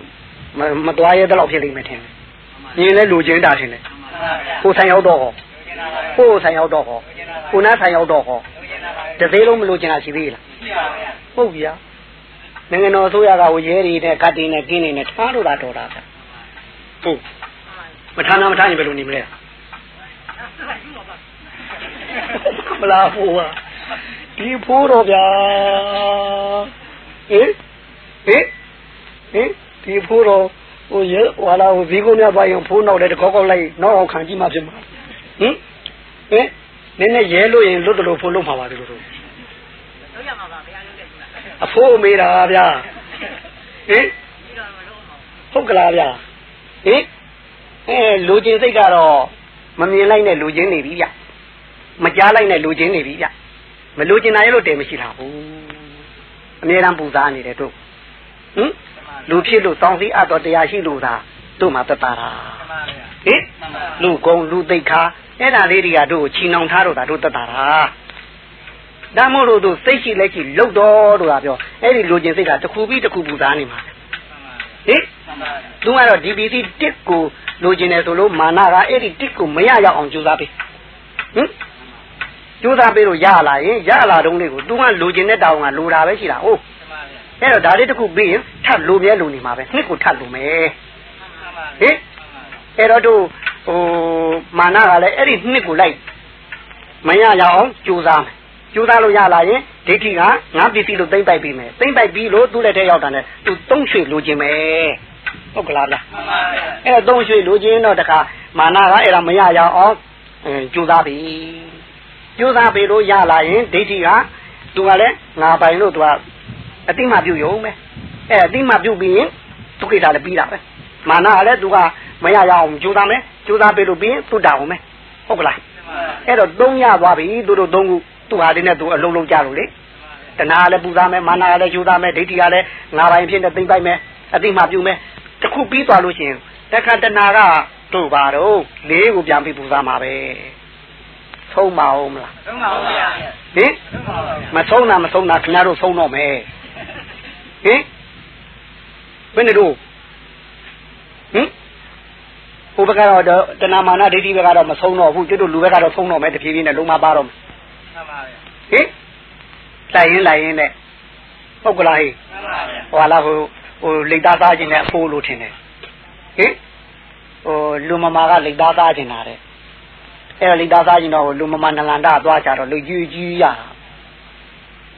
မသွားရဲတော့ဖြစ်လိမ့်မယ်ထင်တယ်။မြင်လဲလူချင်းတာထင်တယ်။ကိုဆိုင်ရောက်တော့ဟောကိုဆိုင်ရောက်တော့ဟောကိုနားဆိုင်ရောက်တော့ဟောတသေးလုံးမလို့ချင်တာရှိသေးလားဟုတ်ဗျာနိုင်ငံတော်အစိုးရကဟိုရဲတွေနဲ့ကတ်တွေနဲ့ကင်းတွေနဲ့ထားလို့တာတော်တာဟုတ်မထားနာမထားရင်ဘယ်လိုနေမလဲမလားဟိုက ဒီဖိုးတော့ဗျာဟင်ဟင်ဟင်ဒီဖိုးတော့ဟိုရဲဟွာလာဟိုဇီးကုန်းများပါရင်ဖိုးနောက်လည်းတကောက်ကောက်လိုက်နောက်အောင်ခံကြည့်မှဖြစ်မှာဟင်ဟင်နည်းနည်းရဲလို့ရင်လွတ်တယ်လို့ဖိုးလုံးမှာပါတယ်လို့တို့လုံးရမှာပါဗျာလုံးတဲ့အဖိုးမေးတာဗျာဟင်ဟုတ်ကလားဗျာဟင်အဲလူချင်းစိတ်ကတော့မမြင်လိုက်နဲ့လူချင်းနေပြီဗျမကြားလိုက်နဲ့လူချင်းနေပြီဗျ မလူချင်းနိုင်လို့တည်မရှိတာဘူးအမြဲတမ်းပူစားနေတယ်တို့ဟင်လူဖြစ်လို့တောင်းစီအပ်တော်တရားရှိလို့သာတို့မှာသက်တာဟင်လူကုံလူသိခါအဲ့ဒါလေးတွေကတို့ကိုချီနှောင်ထားတော့တာတို့သက်တာဒါမို့လို့တို့စိတ်ရှိလက်ရှိလှုပ်တော်တို့ကပြောအဲ့ဒီလူချင်းစိတ်ကတစ်ခုပြီးတစ်ခုပူစားနေမှာဟင်သူကတော့ဒီပစ္စည်းတစ်ကိုလိုချင်တယ်ဆိုလို့မာနကအဲ့ဒီတစ်ကိုမရရအောင်ကြိုးစားပေးဟင် ကြိုးစားပေးလို့ရလာရင်ရလာတုံးလေးကို तू ကလိုချင်တဲ့တောင်းကလိုတာပဲရှိတာဟုတ်အဲ့တော့ဒါလေးတစ်ခုပြီးရင်ထပ်လိုမြဲလိုနေမှာပဲနှစ်ကိုထပ်လိုမယ်ဟင်အဲ့တော့တို့ဟိုမာနကလည်းအဲ့ဒီနှစ်ကိုလိုက်မရရအောင်ကြိုးစားမယ်ကြိုးစားလို့ရလာရင်ဒိဋ္ဌိကငါပစ္စည်းလို့သိမ့်ပိုက်ပြီးမယ်သိမ့်ပိုက်ပြီးလို့သူ့လက်ထဲရောက်တာနဲ့သူသုံးရွှေလိုချင်မယ်ဟုတ်ကလားလားအဲ့တော့သုံးရွှေလိုချင်တော့တခါမာနကအဲ့ဒါမရရအောင်ကြိုးစားပြီ ကြိုးစားပြီလို့ရလာရင်ဒိဋ္ဌိကသူကလည်းငါပိုင်လို့သူကအတိမပြုတ်ရုံပဲအဲ့အတိမပြုတ်ပြီးရင်သူကိစ္စလည်းပြီးတာပဲမာနကလည်းသူကမရရအောင်ကြိုးစားမယ်ကြိုးစားပြီလို့ပြီးရင်သူ့တာအောင်မယ်ဟုတ်ကလားအဲ့တော့သုံးရသွားပြီသူတို့သုံးခုသူ့ဟာလေးနဲ့သူအလုံးလုံးကြလို့လေတဏှာလည်းပူစားမယ်မာနကလည်းကြိုးစားမယ်ဒိဋ္ဌိကလည်းငါပိုင်ဖြစ်နေသိမ့်ပိုက်မယ်အတိမပြုတ်မယ်တခုပြီးသွားလို့ရှိရင်တခါတဏှာကတို့ပါတော့လေးကိုပြန်ပြီးပူစားမှာပဲ ဆုံးမအောင်မလားဆုံးပါဘူးဗျာဟင်မဆုံးတာမဆုံးတာခင်ဗျားတို့ဆုံးတော့မယ်ဟင်ဘယ်နဲ့တို့ဟင်ဟိုဘက်ကတော့တဏမာနဒိဋ္ဌိဘက်ကတော့မဆုံးတော့ဘူးကျွတ်တို့လူဘက်ကတော့ဆုံးတော့မယ်တဖြည်းဖြည်းနဲ့လုံးမပါတော့မယ်မှန်ပါဗျာဟင်လိုက်ရင်လိုက်ရင်နဲ့ဟုတ်ကလားဟိဟိုလာဟိုဟိုလိတ်သားသားခြင်းနဲ့အဖိုးလို့ထင်တယ်ဟင်ဟိုလူမမာကလိတ်သားသားခြင်းတာတဲ့ အဲ့တော့လိတ်သားသားခြင်းတော့လူမမာနလန္ဒသွားကြတော့လူကြီးကြီးရ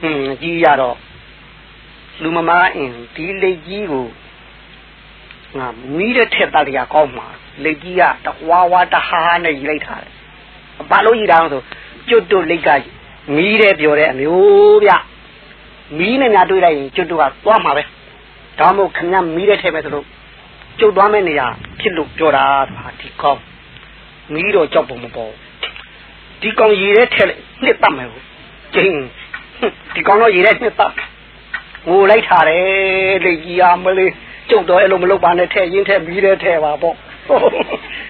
ဟင်းကြီးရတော့လူမမာအင်းဒီလိတ်ကြီးကိုငါမီးတဲ့ထက်တရကောင်းမှာလိတ်ကြီးကတဝါဝါတဟားနဲ့ကြီးလိုက်ထားတယ်ဘာလို့ကြီးတာဆိုကျွတ်တို့လိတ်ကမီးတဲ့ပြောတဲ့အမျိုးဗျမီးနဲ့များတွေးလိုက်ရင်ကျွတ်တို့ကသွားမှာပဲဒါမှမဟုတ်ခင်ဗျမီးတဲ့ထဲမဲ့ဆိုလို့ကျုပ်သွားမဲ့နေရာဖြစ်လို့ပြောတာဟာဒီကောင်း မီးတော့ကြောက်ပုံမပေါ်ဒီကောင်ရေထဲထဲနှစ်ပတ်မယ်ဟုတ်ကျင်းဒီကောင်တော့ရေထဲနှစ်ပတ်ငိုလိုက်ထားတယ်လေကြီးအားမလေးကျုပ်တော့အဲ့လိုမလုပ်ပါနဲ့ထဲရင်ထဲမီးထဲထဲပါပေါ့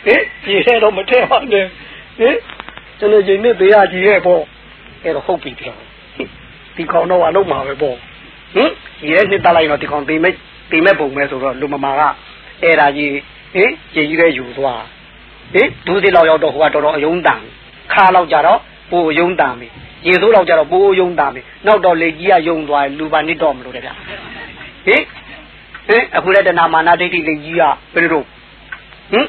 ဟင်ရေထဲတော့မထဲပါနဲ့ဟင်ကျွန်တော်ရင်နဲ့ပေးရကြီးရဲ့ပေါ့အဲ့တော့ဟုတ်ပြီပြောဒီကောင်တော့အလုံးမှာပဲပေါ့ဟင်ရေထဲနှစ်တက်လိုက်တော့ဒီကောင်တင်မဲ့တင်မဲ့ပုံပဲဆိုတော့လူမမာကအဲ့ဒါကြီးဟင်ရေကြီးတဲ့ယူသွား ဟင်ဒူးစီလောက်ရောက်တော့ဟိုကတော်တော်အယုံတန်ခါလောက်ကြတော့ပိုအယုံတန်ပြီရေဆိုးလောက်ကြတော့ပိုအယုံတန်ပြီနောက်တော့လေကြီးကယုံသွားလူပါနစ်တော့မလို့တဲ့ဗျဟင်ဟင်အခုလည်းတဏမာနာဒိဋ္ဌိလေကြီးကဘယ်လိုဟင်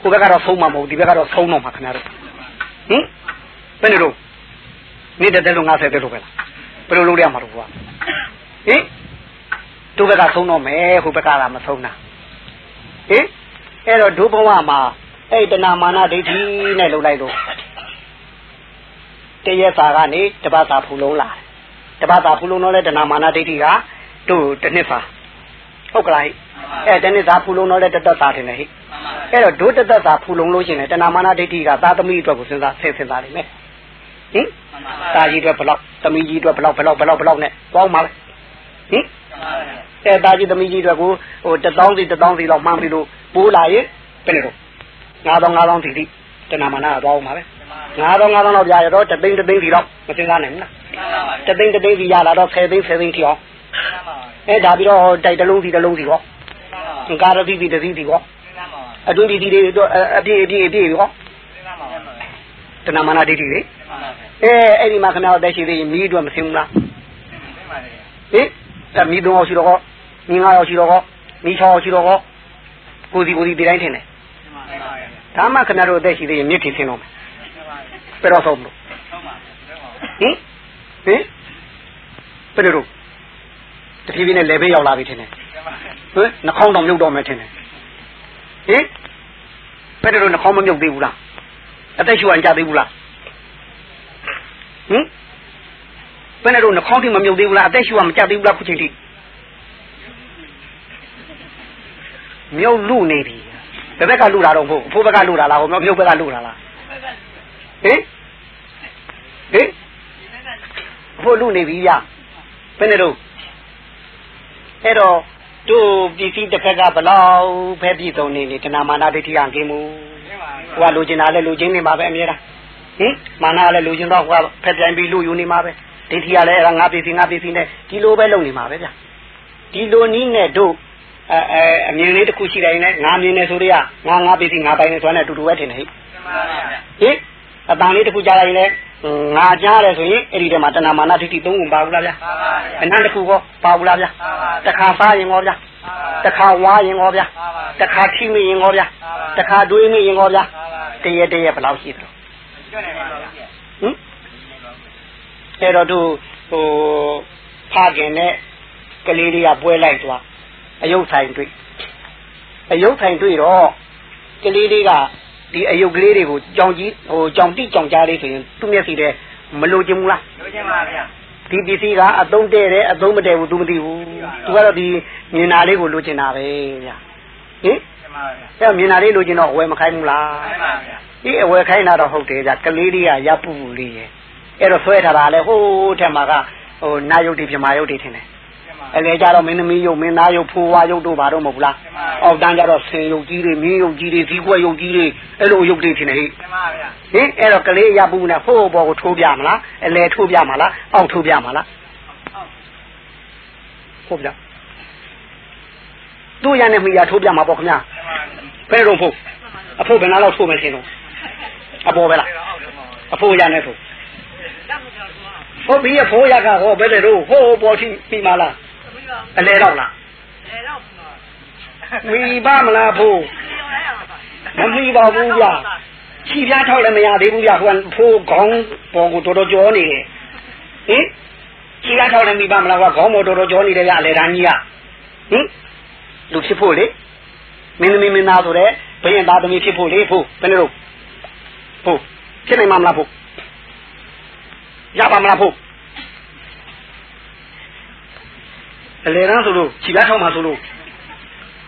ကိုဘက်ကတော့ဆုံးမှာမဟုတ်ဒီဘက်ကတော့ဆုံးတော့မှာခင်ဗျားတို့ဟင်ဘယ်လိုနေတဲ့တဲ့လို့ငါဆက်တဲ့လို့ပဲလားဘယ်လိုလုပ်ရမှာတော့ကွာဟင်ဒုဘက်ကဆုံးတော့မယ်ဟိုဘက်ကကမဆုံးတာဟင် အဲ့တော့ဒုဘဝမှာအဲ့တဏမာနဒိဋ္ဌိနဲ့လှုပ်လိုက်လို့တရက်စာကနေတပတ်စာဖူလုံးလာတပတ်စာဖူလုံးတော့လဲတဏမာနဒိဋ္ဌိကတို့တစ်နှစ်စာဟုတ်ကလားအဲ့တနှစ်စာဖူလုံးတော့လဲတသက်စာတင်တယ်ဟိအဲ့တော့ဒုတသက်စာဖူလုံးလို့ရှိရင်တဏမာနဒိဋ္ဌိကသာသမီအတွက်ကိုစဉ်းစားဆင်စဉ်းစားနေမယ်ဟင်သာကြီးအတွက်ဘလောက်သမီးကြီးအတွက်ဘလောက်ဘလောက်ဘလောက်ဘလောက်နဲ့ပေါင်းပါလေဟင် အဲသားကြီးသမီးကြီးအတွက်ကိုဟို1000စီ1000စီလောက်မှန်းပြီးလို့ပိုးလာရင်ဘယ်နဲ့တော့9000 9000စီတိတဏမာနကတော့မှာပဲ9000 9000လောက်ပြရတော့တသိန်းတသိန်းစီတော့မစဉ်းစားနိုင်ဘူးလားတသိန်းတသိန်းစီရလာတော့10သိန်း10သိန်းထိအောင်အဲဒါပြီးတော့တိုက်တလုံးစီတလုံးစီဟောကာရတိတိတစီစီဟောအတွင်းဒီဒီတွေတော့အပြည့်အပြည့်အပြည့်ဟောတဏမာနဒိဋ္ဌိလေအဲအဲ့ဒီမှာခဏတော့တက်ရှိသေးရင်မိအတွက်မသိဘူးလားဟင် အဲမိသုံးအောင်ရှိတော့မိငါးအောင်ရှိတော့မိ၆အောင်ရှိတော့ကိုစီကိုစီဒီတိုင်းထင်တယ်ဒါမှခင်ဗျားတို့အသက်ရှိသေးရင်မြစ်ထင်ဆင်းတော့မယ်ပြတော့ဆုံးလို့ဟင်ဟင်ပြတော့တဖြည်းဖြည်းနဲ့လေဘေးရောက်လာပြီထင်တယ်ဟင်နှာခေါင်းတော့မြုပ်တော့မယ်ထင်တယ်ဟင်ပြတော့နှာခေါင်းမမြုပ်သေးဘူးလားအသက်ရှူအောင်ကြသေးဘူးလားဟင် ဘယ်နဲ့တော့နှာခေါင်းထိမမြုပ်သေးဘူးလားအသက်ရှူအောင်မကြသေးဘူးလားခုချိန်ထိမြုပ်လူနေပြီဘယ်ဘက်ကလူတာတော့မဟုတ်အဖိုးဘက်ကလူတာလားဟိုမြုပ်ဘက်ကလူတာလားဟင်ဟင်အဖိုးလူနေပြီရဘယ်နဲ့တော့အဲ့တော့တို့ပစ္စည်းတစ်ဖက်ကဘလောက်ပဲပြည်စုံနေနေတဏမာနဒိဋ္ဌိကကင်းမှုဟိုကလိုချင်တာလဲလိုချင်နေမှာပဲအမြဲတမ်းဟင်မာနလည်းလိုချင်တော့ဟိုကဖက်ပြိုင်ပြီးလူယူနေမှာပဲ ဒိဋ္ဌိကလည်းအဲ့ဒါငါပစ္စည်းငါပစ္စည်းနဲ့ဒီလိုပဲလုပ်နေမှာပဲဗျဒီလိုနည်းနဲ့တို့အဲအဲအမြင်လေးတစ်ခုရှိတိုင်းနဲ့ငါမြင်နေဆိုတော့ငါငါပစ္စည်းငါပိုင်နေဆိုတဲ့အတူတူပဲထင်တယ်ဟိဟင်အတန်လေးတစ်ခုကြားလိုက်ရင်လည်းငါကြားတယ်ဆိုရင်အဲ့ဒီထဲမှာတဏမာနဒိဋ္ဌိသုံးခုပါဘူးလားဗျာအနန္တခုကောပါဘူးလားဗျာတခါစားရင်ကောဗျာတခါဝါရင်ကောဗျာတခါထိမိရင်ကောဗျာတခါတွေးမိရင်ကောဗျာတရတရဘယ်လောက်ရှိသလဲဟင် အဲ့တော့သူဟိုဖခင်နဲ့ကလေးလေးကပွဲလိုက်သွားအယုတ်ဆိုင်တွေ့အယုတ်ဆိုင်တွေ့တော့ကလေးလေးကဒီအယုတ်ကလေးတွေကိုကြောင်ကြီးဟိုကြောင်တိကြောင်ကြားလေးဆိုရင်သူ့မျက်စိထဲမလိုချင်ဘူးလားလိုချင်ပါဗျာဒီပစ္စည်းကအသုံးတဲ့တယ်အသုံးမတည့်ဘူး तू မသိဘူး तू ကတော့ဒီမြင်တာလေးကိုလိုချင်တာပဲဗျာဟင်အဲ့မြင်တာလေးလိုချင်တော့အဝယ်မခိုင်းဘူးလားခိုင်းပါဗျာဒီအဝယ်ခိုင်းတာတော့ဟုတ်တယ်ဗျာကလေးလေးကရပ်ပူပူလေးရဲ့ အဲ့တော့ဆွဲထားတာလေဟိုးထက်မှာကဟိုနာယုတ်တိပြမာယုတ်တိထင်တယ်အလေကြတော့မင်းသမီးယုတ်မင်းသားယုတ်ဖိုးဝါယုတ်တို့ဘာတော့မဟုတ်ဘူးလားအောက်တန်းကြတော့ဆင်ယုတ်ကြီးတွေမင်းယုတ်ကြီးတွေဒီကွက်ယုတ်ကြီးတွေအဲ့လိုယုတ်တွေထင်တယ်ဟိဟင်အဲ့တော့ကလေးရပူနဲ့ဟိုးဘောကိုထိုးပြမလားအလေထိုးပြမလားအောက်ထိုးပြမလားဟုတ်ဗျတို့ရနဲ့မိရထိုးပြမှာပေါ့ခင်ဗျာဘယ်တော့ဖို့အဖို့ဘယ်နာလောက်ထိုးမယ်ရှင်တော့အပေါ်ပဲလားအဖို့ရနဲ့ထိုး ဟုတ်ပြီအဖို့ရကဟောဘယ်တဲ့တော့ဟိုးပေါ်ထိပြီမလားအလဲတော့လားမိပါမလားဖို့မမိပါဘူးဗျခြိပြားထောက်လည်းမရသေးဘူးဗျဟိုဖိုးခေါင်းပေါ်ကိုတော်တော်ကြောနေတယ်ဟင်ခြိပြားထောက်လည်းမိပါမလားကွာခေါင်းပေါ်တော်တော်ကြောနေတယ်ဗျအလဲတန်းကြီးကဟင်လူဖြစ်ဖို့လေမင်းသမီးမင်းသားဆိုတဲ့ဘယင်သားသမီးဖြစ်ဖို့လေဖို့ဘယ်လိုဖို့ဖြစ်နိုင်မှာမလားဖို့ ရပါမလားဖို့အလေရန်ဆိုလို့ခြိပြားထောက်မှာဆိုလို့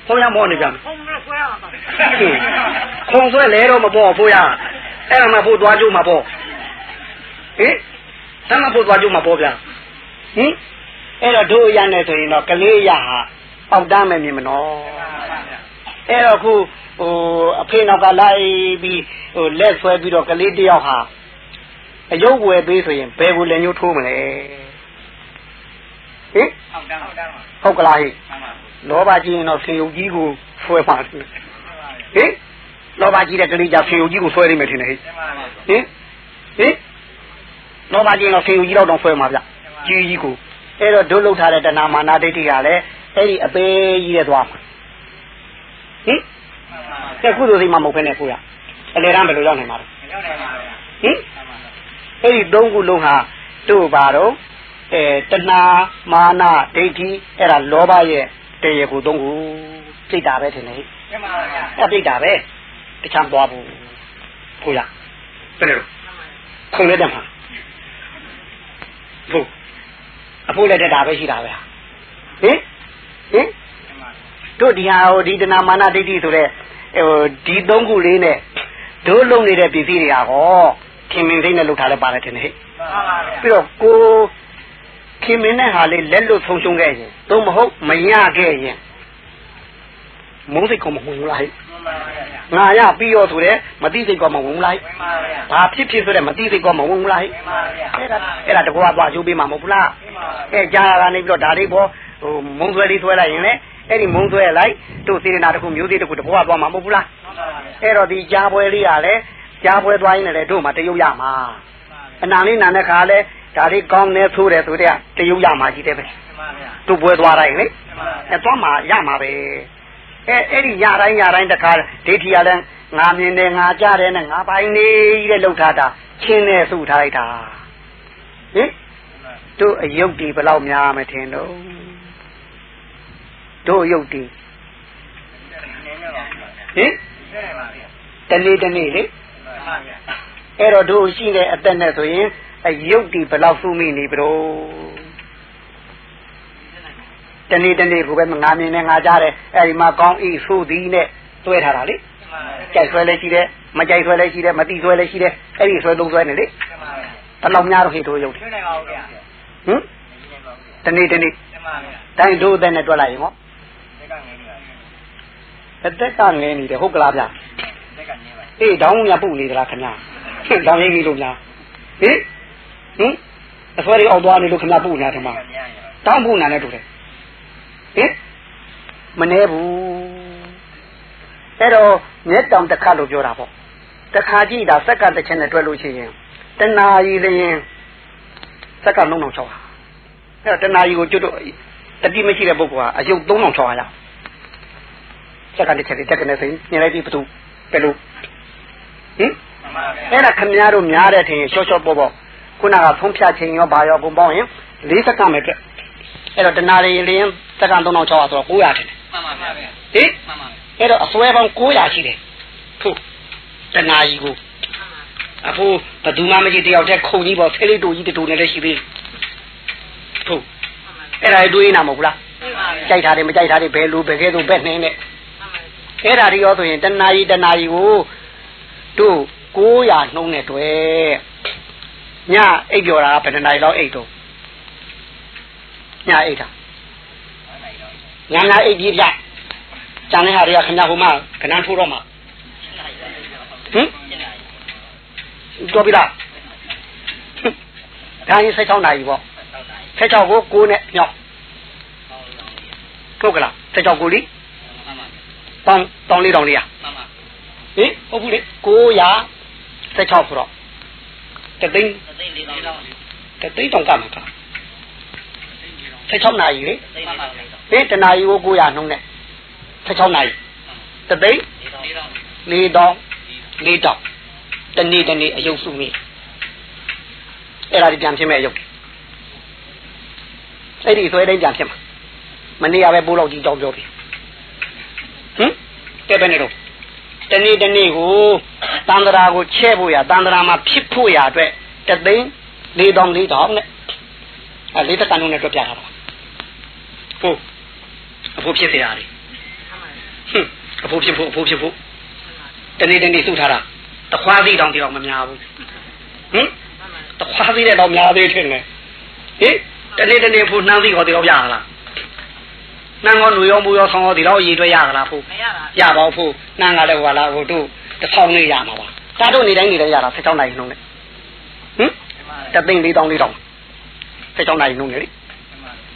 ခေါင်းရမောနေကြတယ်ခုံဆွဲလဲတော့မပေါ်ဖို့ရအဲ့ဒါမှဖို့သွားကြိုးမှာပေါ့ဟင်တမ်းမဖို့သွားကြိုးမှာပေါ့ဗျာဟင်အဲ့တော့တို့ရနေဆိုရင်တော့ကလေးရဟာပေါက်တမ်းမယ်မြင်မနော်အဲ့တော့ခုဟိုအဖေနောက်ကလိုက်ပြီးဟိုလက်ဆွဲပြီးတော့ကလေးတယောက်ဟာ အယုတ်ဝယ်ပေးဆိုရင်ဘယ်ကိုလက်ညှိုးထိုးမလဲဟင်ဟုတ်ကလားဟိလောဘကြီးရင်တော့ဆင်ယုတ်ကြီးကိုဆွဲပါဟင်လောဘကြီးတဲ့ကလေးကြောင့်ဆင်ယုတ်ကြီးကိုဆွဲနေမယ်ထင်တယ်ဟိဟင်ဟင်လောဘကြီးတော့ဆင်ယုတ်ကြီးတော့တော့ဆွဲမှာဗျကြီးကြီးကိုအဲ့တော့ဒုလောက်ထားတဲ့တဏမာနာဒိဋ္ဌိကလည်းအဲ့ဒီအပေးကြီးတဲ့သွားမှာဟင်ကဲကုသိုလ်စိတ်မှမဟုတ်ဖ ೇನೆ ကိုရအလေရန်ဘယ်လိုရောက်နိုင်မှာလဲဟင် အဲ့ဒီသုံးခုလုံးဟာတို့ပါတော့အဲတဏမာနဒိဋ္ဌိအဲ့ဒါလောဘရဲ့တရေကိုသုံးခုစိတ်တာပဲထင်တယ်ဟင်ပါဗျာအဲ့စိတ်တာပဲတခြားသွားဘူးကိုရဘယ်လိုခုံလက်တယ်မှာဟုတ်အဖို့လက်တက်တာပဲရှိတာပဲဟင်ဟင်တို့ဒီဟာဟိုဒီတဏမာနဒိဋ္ဌိဆိုတဲ့ဟိုဒီသုံးခုလေးနဲ့တို့လုံနေတဲ့ပစ္စည်းတွေဟာဟော ခင်မင်းစိတ်နဲ့လှုပ်ထားလဲပါတယ်ထင်တယ်ဟဲ့ပြီးတော့ကိုခင်မင်းနဲ့ဟာလေးလက်လွတ်ဆုံးရှုံးခဲ့ရင်သို့မဟုတ်မရခဲ့ရင်မုန်းစိတ်ကမဝင်ဘူးလားဟဲ့ငါရပြီးရောဆိုတဲ့မတိစိတ်ကမဝင်ဘူးလားဘာဖြစ်ဖြစ်ဆိုတဲ့မတိစိတ်ကမဝင်ဘူးလားအဲ့ဒါအဲ့ဒါတကွာသွားကျိုးပေးမှာမဟုတ်ဘူးလားအဲကြားရတာနေပြီးတော့ဒါလေးပေါ်ဟိုမုံဆွဲလေးဆွဲလိုက်ရင်လေအဲ့ဒီမုံဆွဲလိုက်တို့စေတနာတစ်ခုမျိုးသေးတစ်ခုတကွာသွားမှာမဟုတ်ဘူးလားအဲ့တော့ဒီကြားပွဲလေးကလည်း ကြားပွဲသွားရင်လည်းတို့မှတရုပ်ရမှာအနာလေးနာတဲ့ခါလဲဒါလေးကောင်းနေဆိုးတယ်ဆိုတဲ့တရုပ်ရမှာကြီးတယ်ပဲတို့ပွဲသွားတိုင်းလေအဲသွားမှာရမှာပဲအဲအဲ့ဒီရတိုင်းရတိုင်းတခါဒိဋ္ဌိကလည်းငါမြင်တယ်ငါကြားတယ်နဲ့ငါပိုင်နေတဲ့လှုပ်ထားတာချင်းနဲ့စုထားလိုက်တာဟင်တို့အယုတ်ဒီဘလောက်များမထင်တော့တို့အယုတ်ဒီဟင်တနေ့တနေ့လေ အဲ့တော့တို့ရှိတဲ့အသက်နဲ့ဆိုရင်အယုတ်ဒီဘလောက်စုမိနေပြီတော့တနေ့တနေ့ကိုပဲငါမြင်နေငါကြားတယ်အဲဒီမှာကောင်းဤဆိုသည်နဲ့တွဲထားတာလေကြိုက်ဆွဲလည်းရှိတယ်မကြိုက်ဆွဲလည်းရှိတယ်မတိဆွဲလည်းရှိတယ်အဲ့ဒီဆွဲသုံးဆွဲနေလေတလောက်များတော့ဟိတို့ရုပ်တယ်ဟင်တနေ့တနေ့တိုင်းတို့တဲ့နဲ့တွက်လိုက်ရင်ဟောအသက်ကငဲနေတယ်ဟုတ်ကလားဗျ အေးတောင်းများပုတ်နေသလားခင်ဗျာတောင်းရင်းကြီးလို့များဟင်ဟင်အဆွဲတွေအောက်သွားနေလို့ခင်ဗျာပုတ်နေတာထမတောင်းပုတ်နေတယ်တူတယ်ဟင်မနှဲဘူးအဲ့တော့မျက်တောင်တစ်ခါလို့ပြောတာပေါ့တစ်ခါကြည့်တာစက္ကန့်တစ်ချက်နဲ့တွဲလို့ရှိရင်တဏှာကြီးလျင်စက္ကန့်3600အဲ့တော့တဏှာကြီးကိုကျွတ်တော့တတိမရှိတဲ့ပုဂ္ဂိုလ်ဟာအယုတ်3600ရစက္ကန့်တစ်ချက်တစ်ကနေစိနေလိုက်ပြီးဘသူပဲလို့ ဟင်အဲ့ဒါခမည်းတော်များတဲ့ထင်ရှော့ရှော့ပေါ့ပေါ့ခုနကဖုံးဖြတ်ခြင်းရောဘာရောပုံပေါင်းရင်၄စက္ကန့်ပဲအတွက်အဲ့တော့တဏှာရည်လျင်စက္ကန့်3600ဆိုတော့900ထင်တယ်မှန်ပါဗျာဟင်မှန်ပါအဲ့တော့အစွဲပေါင်း900ရှိတယ်ဟုတ်တဏှာကြီးကိုအဖိုးဘသူမှမရှိတယောက်တည်းခုံကြီးပေါ့ဖဲလေးတူကြီးတူနဲ့လည်းရှိသေးဟုတ်အဲ့ဒါတွေးနေတာမဟုတ်လားကြိုက်တာတွေမကြိုက်တာတွေဘယ်လိုဘယ်ကဲသို့ဘက်နှင်းနဲ့အဲ့ဒါတွေရောဆိုရင်တဏှာကြီးတဏှာကြီးကို တို့900နှုံးနဲ့တွေ့ညအိပ်ပြောတာကဘယ်နှစ်နာရီလောက်အိပ်တော့ညအိပ်တာညနာအိပ်ပြီးပြကျန်တဲ့ဟာတွေကခင်ဗျာဟိုမှာကနန်းထိုးတော့မှာဟင်တော်ပြီလားဒါရင်16နာရီပေါ့16ကို9နဲ့ညောက်ဟုတ်ကလား16ကိုလီတောင်းတောင်းလေးတောင်းလေးရ ဟင်ဟုတ်ဘူးလေ900 16ဆိုတော့တသိန်းတသိန်းလေးတောင်းတသိန်းတောင်းကမှာက16နာရီလေဟင်တနာရီကို900နှုံးနဲ့16နာရီတသိန်းလေးတောင်းလေးတောင်းတနေ့တနေ့အယုတ်စုမိအဲ့ဒါဒီပြန်ဖြစ်မဲ့အယုတ်အဲ့ဒီဆွဲတိုင်းပြန်ဖြစ်မှာမနေ့ကပဲပိုးလောက်ကြီးတောင်းပြောပြီဟင်တဲ့ပဲနေတော့ တနေ့တနေ့ကိုတန်တရာကိုချဲ့ဖို့ရတန်တရာမှာဖြစ်ဖို့ရအတွက်တသိန်း၄တောင်း၄တောင်းနဲ့အဲလေးသက်တန်လုံးနဲ့တွက်ပြတာပါဟုတ်အဖို့ဖြစ်တရားတွေဟွအဖို့ဖြစ်ဖို့အဖို့ဖြစ်ဖို့တနေ့တနေ့စုထားတာတခွားသေးတောင်းတောင်မများဘူးဟင်တခွားသေးတဲ့တောင်များသေးတယ်နဲ့ဟင်တနေ့တနေ့ဖို့နှမ်းသေးခေါ်သေးတော့ပြရလား နှမ်းကောຫນွေရောမူရောဆောင်းရောဒီတော့ရည်တွဲရလားဖို့မရပါရပါဖို့နှမ်းကလည်းဟိုလားဟိုတို့တစ်ဆောင်လေးရမှာပါဒါတို့နေတိုင်းနေတိုင်းရတာ16နိုင်နှုံးနဲ့ဟင်တသိန်း၄တောင်း၄တောင်း16နိုင်နှုံးနဲ့လေ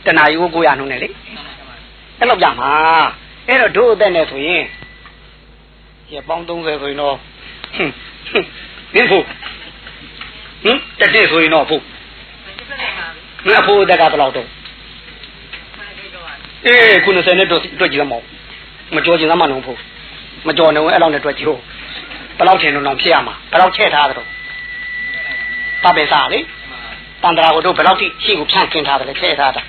တနာရီကို900နှုံးနဲ့လေအဲ့လောက်ကြမှာအဲ့တော့တို့အသက်နဲ့ဆိုရင်ရပေါင်း30ဆိုရင်တော့ဟင်ဖို့ဟင်တတဲ့ဆိုရင်တော့ဖို့ငါဖို့တက်ကဘယ်လောက်တော့ အေးခု90နဲ့တော့တွေ့ကြည့်ရမအောင်မကြောချင်သမှလုံးဖို့မကြောနေဝင်အဲ့လောက်နဲ့တွေ့ကြည့်ဟုတ်ဘယ်လောက်ထင်တော့ဖြစ်ရမှာဘယ်လောက်ချဲ့ထားကြတော့ပပယ်စားလေတန်တရာကိုတို့ဘယ်လောက်ထိရှိကိုဖြန့်ကျင်ထားတယ်ချဲ့ထားတာ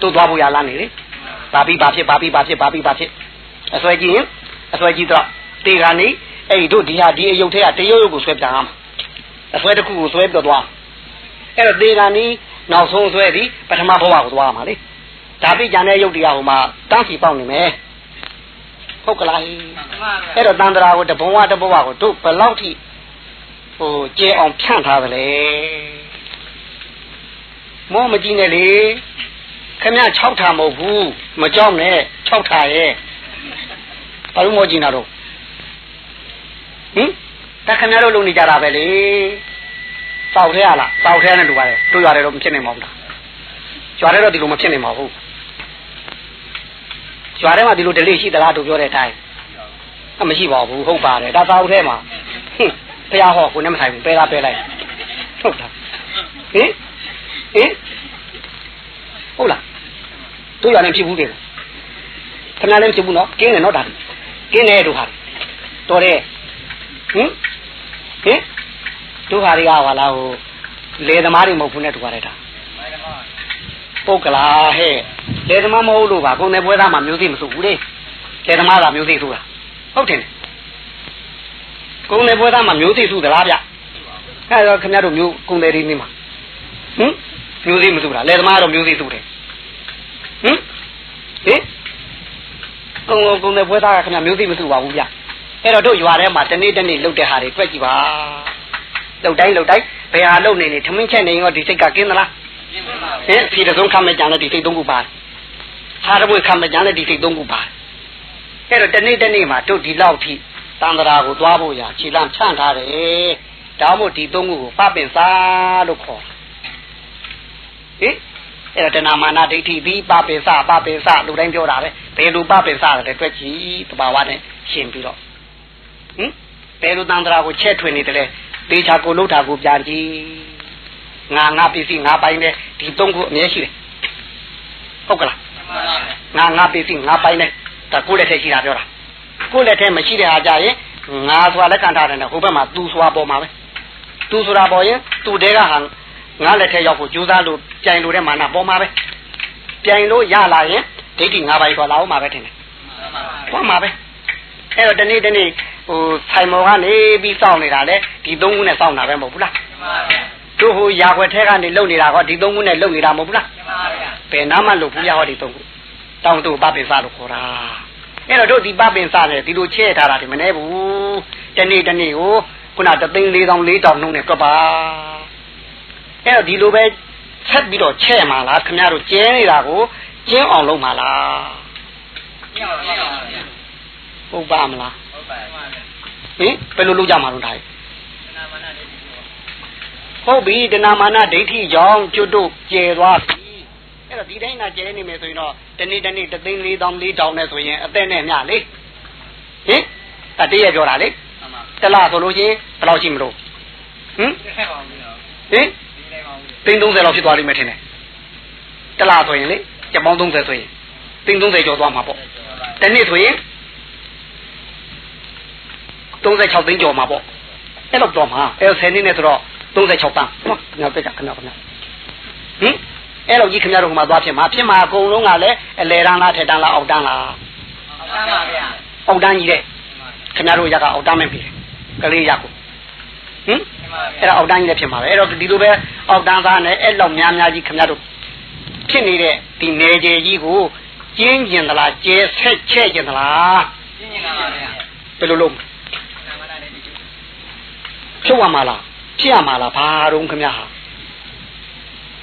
တို့သွားဖို့ရလားနေလေဘာပြီးဘာဖြစ်ဘာပြီးဘာဖြစ်ဘာပြီးဘာဖြစ်အစွဲကြည့်ရင်အစွဲကြည့်တော့တေကနေအဲ့ဒီတို့ဒီဟာဒီအယုတ်ထဲကတရုတ်ရုပ်ကိုဆွဲပြအောင်အစွဲတစ်ခုကိုဆွဲပြသွားအဲ့တော့တေကနေနောက်ဆုံးဆွဲပြီးပထမဘဝကိုသွားမှာလေ ဒါပြကြတဲ့ရုပ်တရားဟိုမှာတန်းစီပေါက်နေမယ်ဟုတ်ကလားအဲ့တော့တန်ត្រာကိုတဘဝတဘဝကိုတို့ဘယ်လောက်ထိဟိုကျဲအောင်ဖြန့်ထားသလဲမောမကြည့်နဲ့လေခမ6ထာမဟုတ်ဘူးမကြောက်နဲ့6ထာရဲ့ဘာလို့မောကြည့်နာတော့ဟင်တခဏတို့လုံနေကြတာပဲလေစောက်ထဲရလားစောက်ထဲနဲ့တူပါတယ်တို့ရတယ်တော့မဖြစ်နိုင်ပါဘူးလားကျွာတယ်တော့ဒီလိုမဖြစ်နိုင်ပါဘူး ကျွာထဲမှာဒီလိုဒလိရှိသလားတို့ပြောတဲ့အတိုင်းအမရှိပါဘူးဟုတ်ပါတယ်ဒါစောက်ထဲမှာဟင်ဘုရားဟောကိုနဲ့မဆိုင်ဘူးပဲလားပဲလိုက်ဟုတ်လားဟင်ဟင်ဟုတ်လားတို့ရတယ်ဖြစ်ဘူးတယ်ခဏလည်းဖြစ်ဘူးနော်ကင်းတယ်နော်ဒါကင်းတယ်တို့ဟာတော်တယ်ဟင်ဟင်တို့ဟာတွေကဟာလားဟိုလေသမားတွေမဟုတ်ဘူးနဲ့တူရတယ်ဒါပုတ်ကလားဟဲ့ လေသမားမဟုတ်လို့ပါကုန်တယ်ပွဲသားမှာမျိုးသိမစုဘူးလေလေသမားကမျိုးသိစုတာဟုတ်တယ်ကုန်တယ်ပွဲသားမှာမျိုးသိစုသလားဗျအဲ့တော့ခင်ဗျားတို့မျိုးကုန်တယ်ဒီနေ့မှာဟင်မျိုးသိမစုတာလေသမားတော့မျိုးသိစုတယ်ဟင်ဟင်ကုန်ကုန်တယ်ပွဲသားကခင်ဗျားမျိုးသိမစုပါဘူးဗျအဲ့တော့တို့ရွာထဲမှာတနေ့တနေ့လှုပ်တဲ့ဟာတွေတွေ့ကြည့်ပါလှုပ်တိုင်းလှုပ်တိုင်းဘယ်ဟာလှုပ်နေနေထမင်းချက်နေရောဒီစိတ်ကကင်းသလားဟင်ဖြေတဆုံးခမ်းမဲ့ကြံလည်းဒီစိတ်သုံးခုပါ ဟာတပွေခမ်းမဲ့ကြံလည်းဒီစိတ်သုံးခုပါအဲ့တော့တနေ့တနေ့မှာတို့ဒီလောက်ထိတန်တရာကိုသွားဖို့ရာခြေလမ်းဖြန့်ထားတယ်ဒါမှမဟုတ်ဒီသုံးခုကိုပပင်စားလို့ခေါ်ဟင်အဲ့တော့တဏမာနာဒိဋ္ဌိပြီးပပင်စပပင်စလူတိုင်းပြောတာပဲဘယ်လိုပပင်စတယ်တွေ့ကြည့်တဘာဝနဲ့ရှင်းပြီးတော့ဟင်ဘယ်လိုတန်ត្រာကိုချက်ထွင်နေတယ်လဲတေချာကိုလှုပ်တာကိုပြန်ကြည့်ငါငါပစ္စည်းငါပိုင်တယ်ဒီသုံးခုအမြဲရှိတယ်ဟုတ်ကလား ငါငါပစ္စည်းငါပိုင်တယ်ဒါကိုလက်ထဲရှိတာပြောတာကိုလက်ထဲမရှိတဲ့ဟာကြရင်ငါဆိုတာလက်ခံထားတယ်နဲ့ဟိုဘက်မှာသူဆိုတာပေါ်မှာပဲသူဆိုတာပေါ်ရင်သူတဲကဟာငါလက်ထဲရောက်ဖို့ကြိုးစားလို့ကြိုင်လို့တဲ့မာနပေါ်မှာပဲကြိုင်လို့ရလာရင်ဒိဋ္ဌိ၅ပါးပေါ်လာအောင်မှာပဲထင်တယ်ပေါ်မှာပဲအဲ့တော့ဒီနေ့ဒီနေ့ဟိုဆိုင်မော်ကနေပြီးစောင့်နေတာလေဒီသုံးခုနဲ့စောင့်တာပဲမဟုတ်ဘူးလားတို့ဟိုရာခွက်ထဲကနေလုံနေတာဟောဒီသုံးခုနဲ့လုံနေတာမဟုတ်ဘူးလား ဘယ်နာမှလုံဘူးရဟောဒီသုံးခုတောင်းတို့ပပင်စလို့ခေါ်တာအဲ့တော့တို့ဒီပပင်စနဲ့ဒီလိုချဲ့ထားတာဒီမနေဘူးတနေ့တနေ့ကိုခုနတသိန်း၄000 4000နှုန်းနဲ့တွက်ပါအဲ့တော့ဒီလိုပဲဆက်ပြီးတော့ချဲ့မှာလားခင်ဗျားတို့ကျဲနေတာကိုကျင်းအောင်လုပ်မှာလားဟုတ်ပါမလားဟင်ဘယ်လိုလုပ်ကြမှာလို့ဒါဟုတ်ပြီတဏမာနဒိဋ္ဌိကြောင့်ကျွတ်တို့ကျဲသွားပြီ အဲ့တော့ဒီတိုင်းသာကျဲနေမယ်ဆိုရင်တော့တနေ့တနေ့တသိန်း၄000 4000နဲ့ဆိုရင်အသက်နဲ့မျှလေဟင်အတည့်ရပြောတာလေတလားဆိုလို့ချင်းဘယ်လောက်ရှိမလို့ဟင်ဟင်သိန်း30လောက်ဖြစ်သွားလိမ့်မယ်ထင်တယ်တလားဆိုရင်လေကျပေါင်း30ဆိုရင်သိန်း30ကျော်သွားမှာပေါ့တနေ့ဆိုရင်36သိန်းကျော်မှာပေါ့အဲ့လောက်တော့မှာအဲ့10နှစ်နဲ့ဆိုတော့36တန်းဟောခင်ဗျာပြကြခင်ဗျာခင်ဗျာဟင် အဲ့လောက်ကြီးခင်ဗျားတို့ကမှသွားဖြစ်မှာဖြစ်မှာအကုန်လုံးကလည်းအလဲတန်းလားထက်တန်းလားအောက်တန်းလားအောက်တန်းပါဗျာအောက်တန်းကြီးတဲ့ခင်ဗျားတို့ရကအောက်တန်းမဖြစ်ကလေးရကိုဟင်အဲ့ဒါအောက်တန်းကြီးလည်းဖြစ်မှာပဲအဲ့တော့ဒီလိုပဲအောက်တန်းသားနဲ့အဲ့လောက်များများကြီးခင်ဗျားတို့ဖြစ်နေတဲ့ဒီနေကြကြီးကိုကျင်းကျင်သလားကျဲဆက်ချဲ့ကျင်သလားကျင်းကျင်ပါဗျာဘယ်လိုလုပ်ဖြုတ်ရမှာလားဖြစ်ရမှာလားဘာတော့ခင်ဗျားဟာ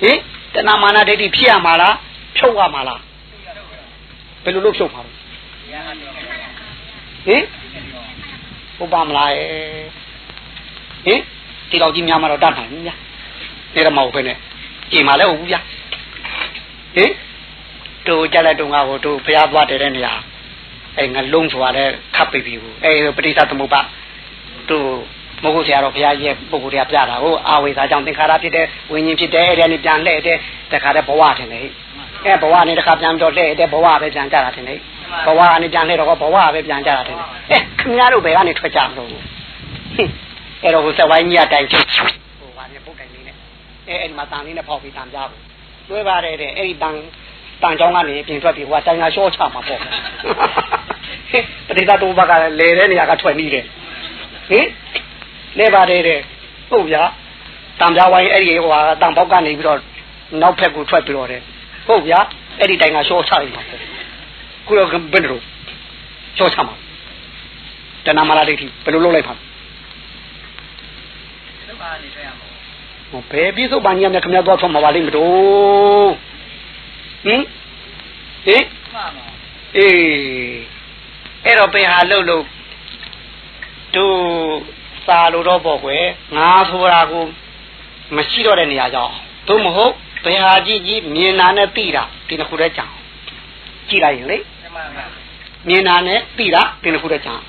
ဟင် တဏမာနဒိဋ္ဌိဖြစ်ရမှာလားဖြုတ်ရမှာလားဘယ်လိုလုပ်ဖြုတ်မှာလဲဟင်ဟုတ်ပါမလားဟင်ဒီတော့ကြီးများမှတော့တတ်နိုင်ဘူးဗျာနေတော့မဟုတ်ပဲနဲ့ကြည်မှာလည်းဟုတ်ဘူးဗျာဟင်တို့ကြလက်တုံကဟိုတို့ဖျားသွားတဲ့နေရာအဲငလုံးဆိုရတဲ့ခပ်ပြီပြီဘူးအဲပဋိသသမုပ္ပါတို့ မဟုတ်ဆရာတော်ဘုရားကြီးပုဂ္ဂိုလ်တွေကပြတာကိုအာဝေသာကြောင့်သင်္ခါရဖြစ်တဲ့ဝိညာဉ်ဖြစ်တဲ့အဲ့ဒီကနေပြန်လှည့်တဲ့တခါတည်းဘဝထင်တယ်အဲဘဝနဲ့တခါပြန်တော့လှည့်တဲ့ဘဝပဲပြန်ကြတာထင်တယ်ဘဝကနေပြန်လှည့်တော့ဘဝပဲပြန်ကြတာထင်တယ်အဲခင်ဗျားတို့ဘယ်ကနေထွက်ကြမလို့အဲ့တော့ဟိုစက်ဝိုင်းကြီးအတိုင်းချုပ်ဟိုဘာနဲ့ပုတ်တိုင်လေးနဲ့အဲအဲ့ဒီမှာတန်လေးနဲ့ဖောက်ပြီးတန်ပြဖို့တွဲပါတယ်တဲ့အဲ့ဒီတန်တန်ချောင်းကနေပြင်ထွက်ပြီးဟိုကတိုင်ကရှော့ချမှာပေါ့ပဋိသတ်တိုးဘကလည်းလေတဲ့နေရာကထွက်နေတယ်ဟင် လဲပါတယ်တဲ့ဟုတ်ဗျာတံပြားဝိုင်းအဲ့ဒီဟိုဟာတံပေါက်ကနေပြီးတော့နောက်ဖက်ကိုထွက်ပြီးတော့တဲ့ဟုတ်ဗျာအဲ့ဒီတိုင်ကရှော့ချလိုက်မှာပေါ့ခုတော့ဘယ်လိုရှော့ချမှာတဏမာလာဒိဋ္ဌိဘယ်လိုလုပ်လိုက်ပါဟောဘယ်ပြစ္ဆုတ်ပန်ကြီးများခင်ဗျားသွားထွက်မှာပါလိမ့်မလို့ဟင်ဟင်အေးအဲ့တော့ဘယ်ဟာလှုပ်လို့တို့ စာလို့တော့ပေါ့ကွယ်ငါဆိုတာကိုမရှိတော့တဲ့နေရာကြောင့်သို့မဟုတ်ဘယ်ဟာကြည့်ကြည့်မြင်တာနဲ့သိတာဒီတစ်ခုတည်းကြောင်ကြည့်လိုက်ရင်လေမြင်တာနဲ့သိတာဒီတစ်ခုတည်းကြောင်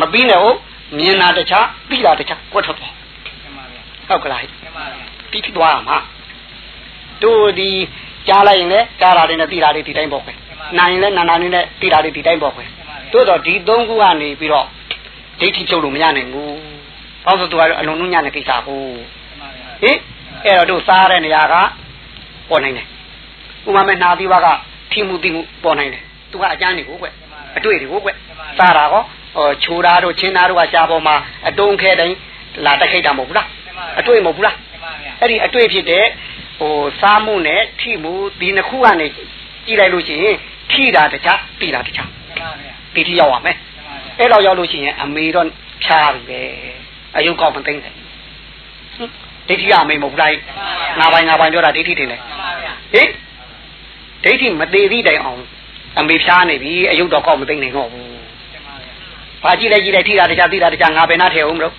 မပြီးနဲ့ဟုတ်မြင်တာတခြားသိတာတခြားကွက်ထွက်သွားဟုတ်ကလားပြီးဖြစ်သွားမှာတို့ဒီကြားလိုက်ရင်လည်းကြားတာတွေနဲ့သိတာတွေဒီတိုင်းပေါ့ကွယ်နာရင်လည်းနာနာနေနဲ့သိတာတွေဒီတိုင်းပေါ့ကွယ်တို့တော့ဒီသုံးခုကနေပြီးတော့ဒိဋ္ဌိချုပ်လို့မရနိုင်ဘူး။ ဘာလို့ဆိုသူကတော့အလုံးလုံးညတဲ့ကိစ္စကိုဟင်အဲ့တော့တို့စားတဲ့နေရာကပေါ်နိုင်တယ်။ဥမာမဲ့နာသီဝကထိမှုတိမှုပေါ်နိုင်တယ်။သူကအကျမ်းတွေကိုကွအတွေ့တွေကိုကွစားတာကောဟောချိုးတာတို့ချင်းတာတို့ကရှားပေါ်မှာအတုံးခဲတိုင်းလာတက်ခိတ်တာမဟုတ်ဘူးလား။အတွေ့မဟုတ်ဘူးလား။အဲ့ဒီအတွေ့ဖြစ်တဲ့ဟိုစားမှုနဲ့ထိမှုဒီနှစ်ခုကနေကြည့်လိုက်လို့ရှိရင်ထိတာတခြားပြီးတာတခြားဒီတိရောက်ရမယ်အဲ့တော့ရောက်လို့ရှိရင်အမေတော့ဖြားပြီပဲ အယုတ်ကောက်မသိမ့်တယ်ဒိဋ္ဌိအမေမဟုတ်လားငါပိုင်ငါပိုင်ပြောတာဒိဋ္ဌိတင်တယ်ဟင်ဒိဋ္ဌိမသေးသည့်တိုင်အောင်အမေဖြားနေပြီအယုတ်တော့ကောက်မသိမ့်နိုင်တော့ဘူးဘာကြည့်လိုက်ကြည့်လိုက်ထိတာတခြားသိတာတခြားငါပဲနားထဲအောင်မလို့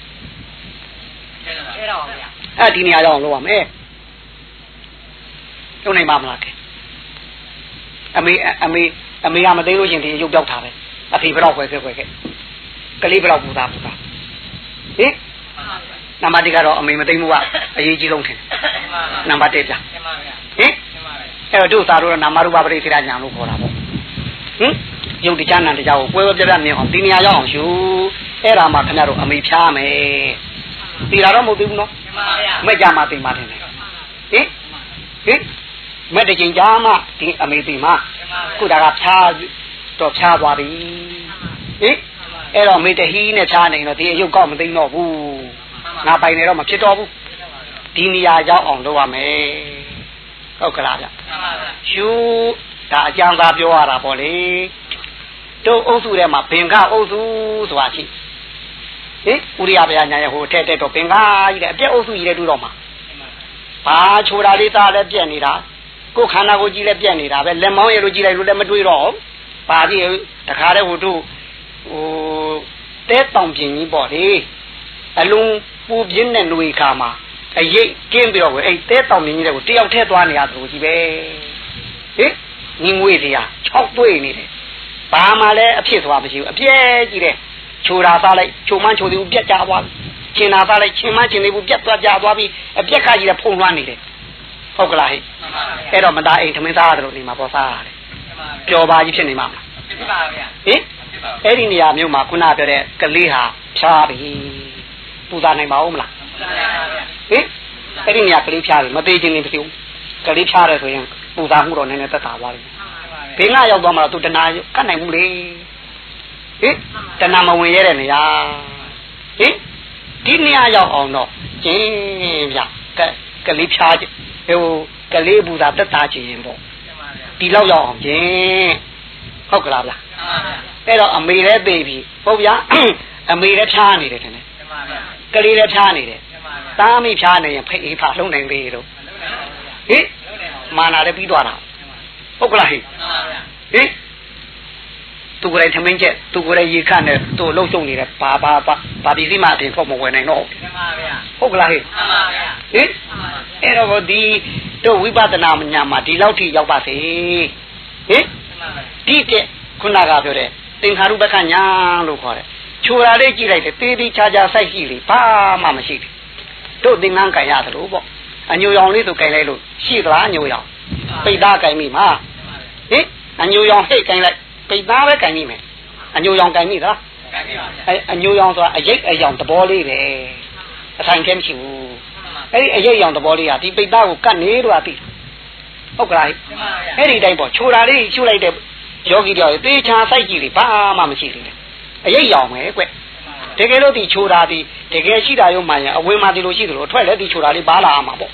အဲ့ဒီနေရာရောက်အောင်လုပ်ရမယ်လုပ်နိုင်ပါမလားအမေအမေအမေကမသိလို့ရှင်ဒီရုပ်ပြောက်တာပဲအဖေဘယ်တော့ခွဲဆွဲခွဲခဲ့ကလေးဘယ်တော့ပူတာပူတာဟင်ဟ နံပါတ်1ကတော့အမေမသိမှုကအရေးကြီးဆုံးထင်နံပါတ်1ပြဟင်အဲ့တော့တို့သာတို့နာမရူပပရိသေရညာလို့ခေါ်တာပေါ့ဟင်ယုတ်တရားနာတရားကိုပွဲပွဲပြပြမြင်အောင်ဒီနေရာရောက်အောင်ရှုအဲ့ဒါမှခင်ဗျားတို့အမေဖြားမယ်ဒီလာတော့မဟုတ်သေးဘူးနော်မဲ့ကြမှာသိမှတယ်ဟင်ဟင်မဲ့တကြင်ကြားမှဒီအမေသိမှခုဒါကဖြားတော့ဖြားသွားပြီဟင်အဲ့တော့မေတ္တဟီးနဲ့ဖြားနေတော့ဒီအယုတ်ကောက်မသိတော့ဘူး ငါပိုင်နေတော့မဖြစ်တော့ဘူးဒီနေရာရောက်အောင်လုပ်ရမယ်ဟုတ်ကလားဗျရှုဒါအကျမ်းသာပြောရတာပေါ့လေတို့အုပ်စုထဲမှာဘင်္ဂအုပ်စုဆိုတာရှိဟင်ဥရိယဗျာညာရဲ့ဟိုထဲတဲ့တော့ဘင်္ဂကြီးတဲ့အပြက်အုပ်စုကြီးတဲ့တူတော့မှာဘာချိုတာလေးသားလည်းပြက်နေတာကိုယ်ခန္ဓာကိုယ်ကြီးလည်းပြက်နေတာပဲလက်မောင်းရလို့ကြီးလိုက်လို့လည်းမတွေးတော့ဘာဖြစ်တခါတည်းဟိုတို့ဟိုတဲတောင်ပြင်ကြီးပေါ့လေအလုံး ပူပြင်းတဲ့ຫນွေခါမှာအရေးကင်းပြီးတော့အဲ့တဲတောင်ပြင်ကြီးတွေကိုတယောက်ထဲသွားနေရသလိုကြီးပဲဟင်ညီငွေတရား6တွေ့နေတယ်ဘာမှလည်းအဖြစ်သွားမရှိဘူးအပြဲကြီးတဲ့ချိုတာသားလိုက်ချိုမှန်းချိုသေးဘူးပြက်ကြသွားပြီချင်းတာသားလိုက်ချင်းမှန်းချင်းသေးဘူးပြက်သွားကြသွားပြီအပြက်ကကြီးတဲ့ဖုံလွှမ်းနေတယ်ဟုတ်ကလားဟဲ့အဲ့တော့မသားအိမ်သမင်းသားရတယ်လို့နေမှာပေါ့စားရတယ်ပျော်ပါကြီးဖြစ်နေမှာမလားဖြစ်ပါဗျာဟင်အဲ့ဒီနေရာမျိုးမှာခုနပြောတဲ့ကလေးဟာဖြားပြီ ပူဇာနိုင်ပါဦးမလားဟင်အဲ့ဒီနေရာကလေးဖြားပြီမသေးခြင်းနေမသိဘူးကလေးဖြားတယ်ဆိုရင်ပူဇာမှုတော့နည်းနည်းသက်သာသွားပြီဘေးငါရောက်သွားမှတော့သူတဏှာကတ်နိုင်ဘူးလေဟင်တဏှာမဝင်ရတဲ့နေရာဟင်ဒီနေရာရောက်အောင်တော့ကျင်းပြကကလေးဖြားဟိုကလေးပူဇာသက်သာခြင်းပေါ့ဒီလောက်ရောက်အောင်ကျင်းဟုတ်ကလားဗျာအဲ့တော့အမေလည်းသိပြီဟုတ်ဗျာအမေလည်းဖြားနေတယ်ထင်တယ် ကလေးလည်းဖြားနေတယ်သားမိဖြားနေရင်ဖိအေးဖာလုံးနိုင်သေးတော့ဟင်မာနာလည်းပြီးသွားတာဟုတ်ကလားဟိဟိသူကိုယ်တိုင်ထမင်းချက်သူကိုယ်တိုင်ရေခတ်နဲ့သူ့လှုပ်ရှုံနေတဲ့ဘာဘာဘာဘာပစ္စည်းမှအပြင်ထုတ်မဝင်နိုင်တော့ဟုတ်ကလားဟိဟိအဲ့တော့ဒီတို့ဝိပဿနာညာမှာဒီလောက်ထိရောက်ပါစေဟိဒီတဲ့ခုနကပြောတဲ့သင်္ခါရုပ္ပကညာလို့ခေါ်တယ် ခြူရာလေးကြည့်လိုက်တယ်တေးသေးချာချာစိုက်ကြည့်လေဘာမှမရှိဘူးတို့သင်္ကန်းကြိုင်ရတယ်လို့ပေါ့အညိုရောင်လေးဆိုကြိုင်လိုက်လို့ရှိသလားအညိုရောင်ပိတ်သားကြိုင်မိမှာဟင်အညိုရောင်ဟိတ်ကြိုင်လိုက်ပိတ်သားပဲကြိုင်မိမယ်အညိုရောင်ကြိုင်မိသလားအဲအညိုရောင်ဆိုတာအရိပ်အယောင်သဘောလေးပဲအထိုင်ခဲမရှိဘူးအဲ့ဒီအရိပ်အယောင်သဘောလေးဟာဒီပိတ်သားကိုကတ်နေတော့အသိဟုတ်ကလားအဲ့ဒီတိုင်းပေါ့ခြူတာလေးရှုလိုက်တဲ့ယောဂီတယောက်တေချာစိုက်ကြည့်လေဘာမှမရှိသေးတယ် အရိပ်ရောင်ပဲကွတကယ်လို့ဒီချိုတာဒီတကယ်ရှိတာရုံမှန်ရင်အဝင်မှဒီလိုရှိသလိုအထွက်လည်းဒီချိုတာလေးပါလာမှာပေါ့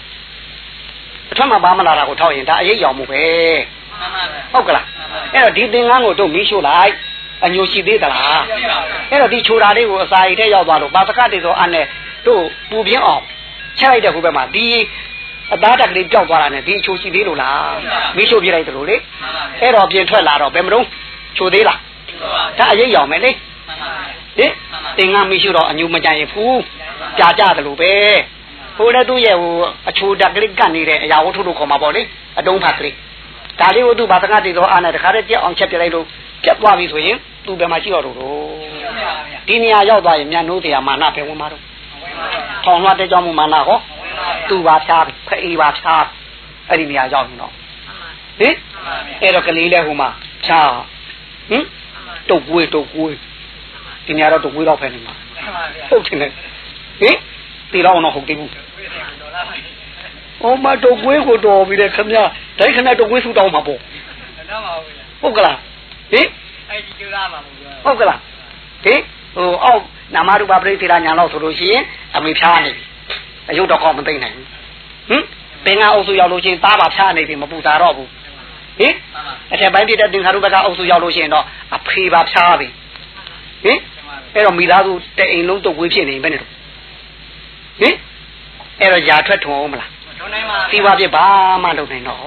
အထွက်မှာပါမလာတာကိုထောက်ရင်ဒါအရိပ်ရောင်မှုပဲဟုတ်ကလားအဲ့တော့ဒီသင်္ကန်းကိုတို့မီးရှို့လိုက်အညိုရှိသေးသလားအဲ့တော့ဒီချိုတာလေးကိုအစာရီထဲရောက်သွားလို့ပါစကတေသောအနဲ့တို့ပူပြင်းအောင်ချက်လိုက်တဲ့ခုဘက်မှာဒီအသားတက်ကလေးကြောက်သွားတာနဲ့ဒီချိုရှိသေးလို့လားမီးရှို့ပြလိုက်တယ်လို့လေအဲ့တော့ပြင်ထွက်လာတော့ဘယ်မလို့ချိုသေးလားဒါအရိပ်ရောင်မယ်လေ ဟင်တင်ငါမရှိတော့အညူမကြရင်ဘူးကြာကြတယ်လို့ပဲဟိုလည်းသူ့ရဲ့ဟိုအချိုတက်ကလေးကတ်နေတဲ့အရာဝတ္ထုလို့ခေါ်မှာပေါ့လေအတုံးဖတ်ကလေးဒါလေးဝတ္ထုဘာသကတည်သောအားနဲ့တခါတည်းပြက်အောင်ချက်ပြလိုက်လို့ပြက်သွားပြီဆိုရင်သူ့ဘယ်မှာရှိတော့တော့ဒီနေရာရောက်သွားရင်မြန်နိုးတရားမာနပဲဝင်မှာတော့ထောင်လွှတ်တဲ့ကြောင့်မာနဟောသူ့ပါဖြားဖအေးပါဖြားအဲ့ဒီနေရာရောက်ရင်တော့ဟင်အဲ့တော့ကလေးလဲဟိုမှာဖြားဟင်တုတ်ကွေးတုတ်ကွေး ဒီနေရာတော့တုတ်ကွေးတော့ဖယ်နေမှာဟုတ်တယ်ဟင်ဒီတော့တော့ဟုတ်တယ်ဘူးဩမတုတ်ကွေးကိုတော်ပြီလေခမရဒိုက်ခဏတုတ်ကွေးဆူတောင်းမှာပေါ့ဟုတ်ကလားဟင်အဲ့ဒီကျလာမှာဟုတ်ကလားဟင်ဟိုအောက်နာမရူပပရိသေရညာတော့ဆိုလို့ရှိရင်အမေဖြားနေပြီအယုတ်တော့ကောင်းမသိနိုင်ဘူးဟင်ပင်ကအုပ်စုရောက်လို့ရှိရင်သားပါဖြားနေပြီမပူတာတော့ဘူးဟင်အထက်ပိုင်းပြတဲ့သင်္ခါရုပ္ပကအုပ်စုရောက်လို့ရှိရင်တော့အဖေပါဖြားပြီဟင် အဲ့တော့မိသားစုတအိမ်လုံးတုတ်ဝေးဖြစ်နေဘယ်နဲ့တော့ဟင်အဲ့တော့ຢာထွက်ထုံအောင်မလားထုံနိုင်ပါသီဝပြဘာမှလုပ်နိုင်တော့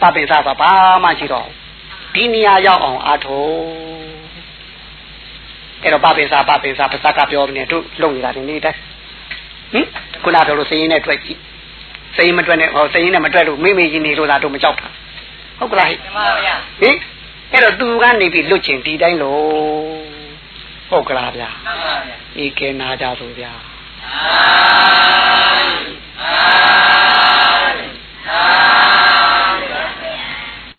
ပပင်စားပါဘာမှရှိတော့ဒီနေရာရောက်အောင်အားထုတ်အဲ့တော့ပပင်စားပပင်စားပါစကပြောနေတို့လုပ်နေတာဒီနေ့တိုင်းဟင်ခုနကတော့စည်ရင်နဲ့တွေ့ကြည့်စည်ရင်မတွေ့နဲ့ဟောစည်ရင်နဲ့မတွေ့လို့မိမိကြီးနေလို့သာတို့မကြောက်တာဟုတ်ကလားဟင်မှန်ပါဗျာဟင်အဲ့တော့သူကနေပြီးလွတ်ချင်ဒီတိုင်းလို့ ဟုတ်ကလားဗျာဧကေနာကြဆိုဗျာသာသာ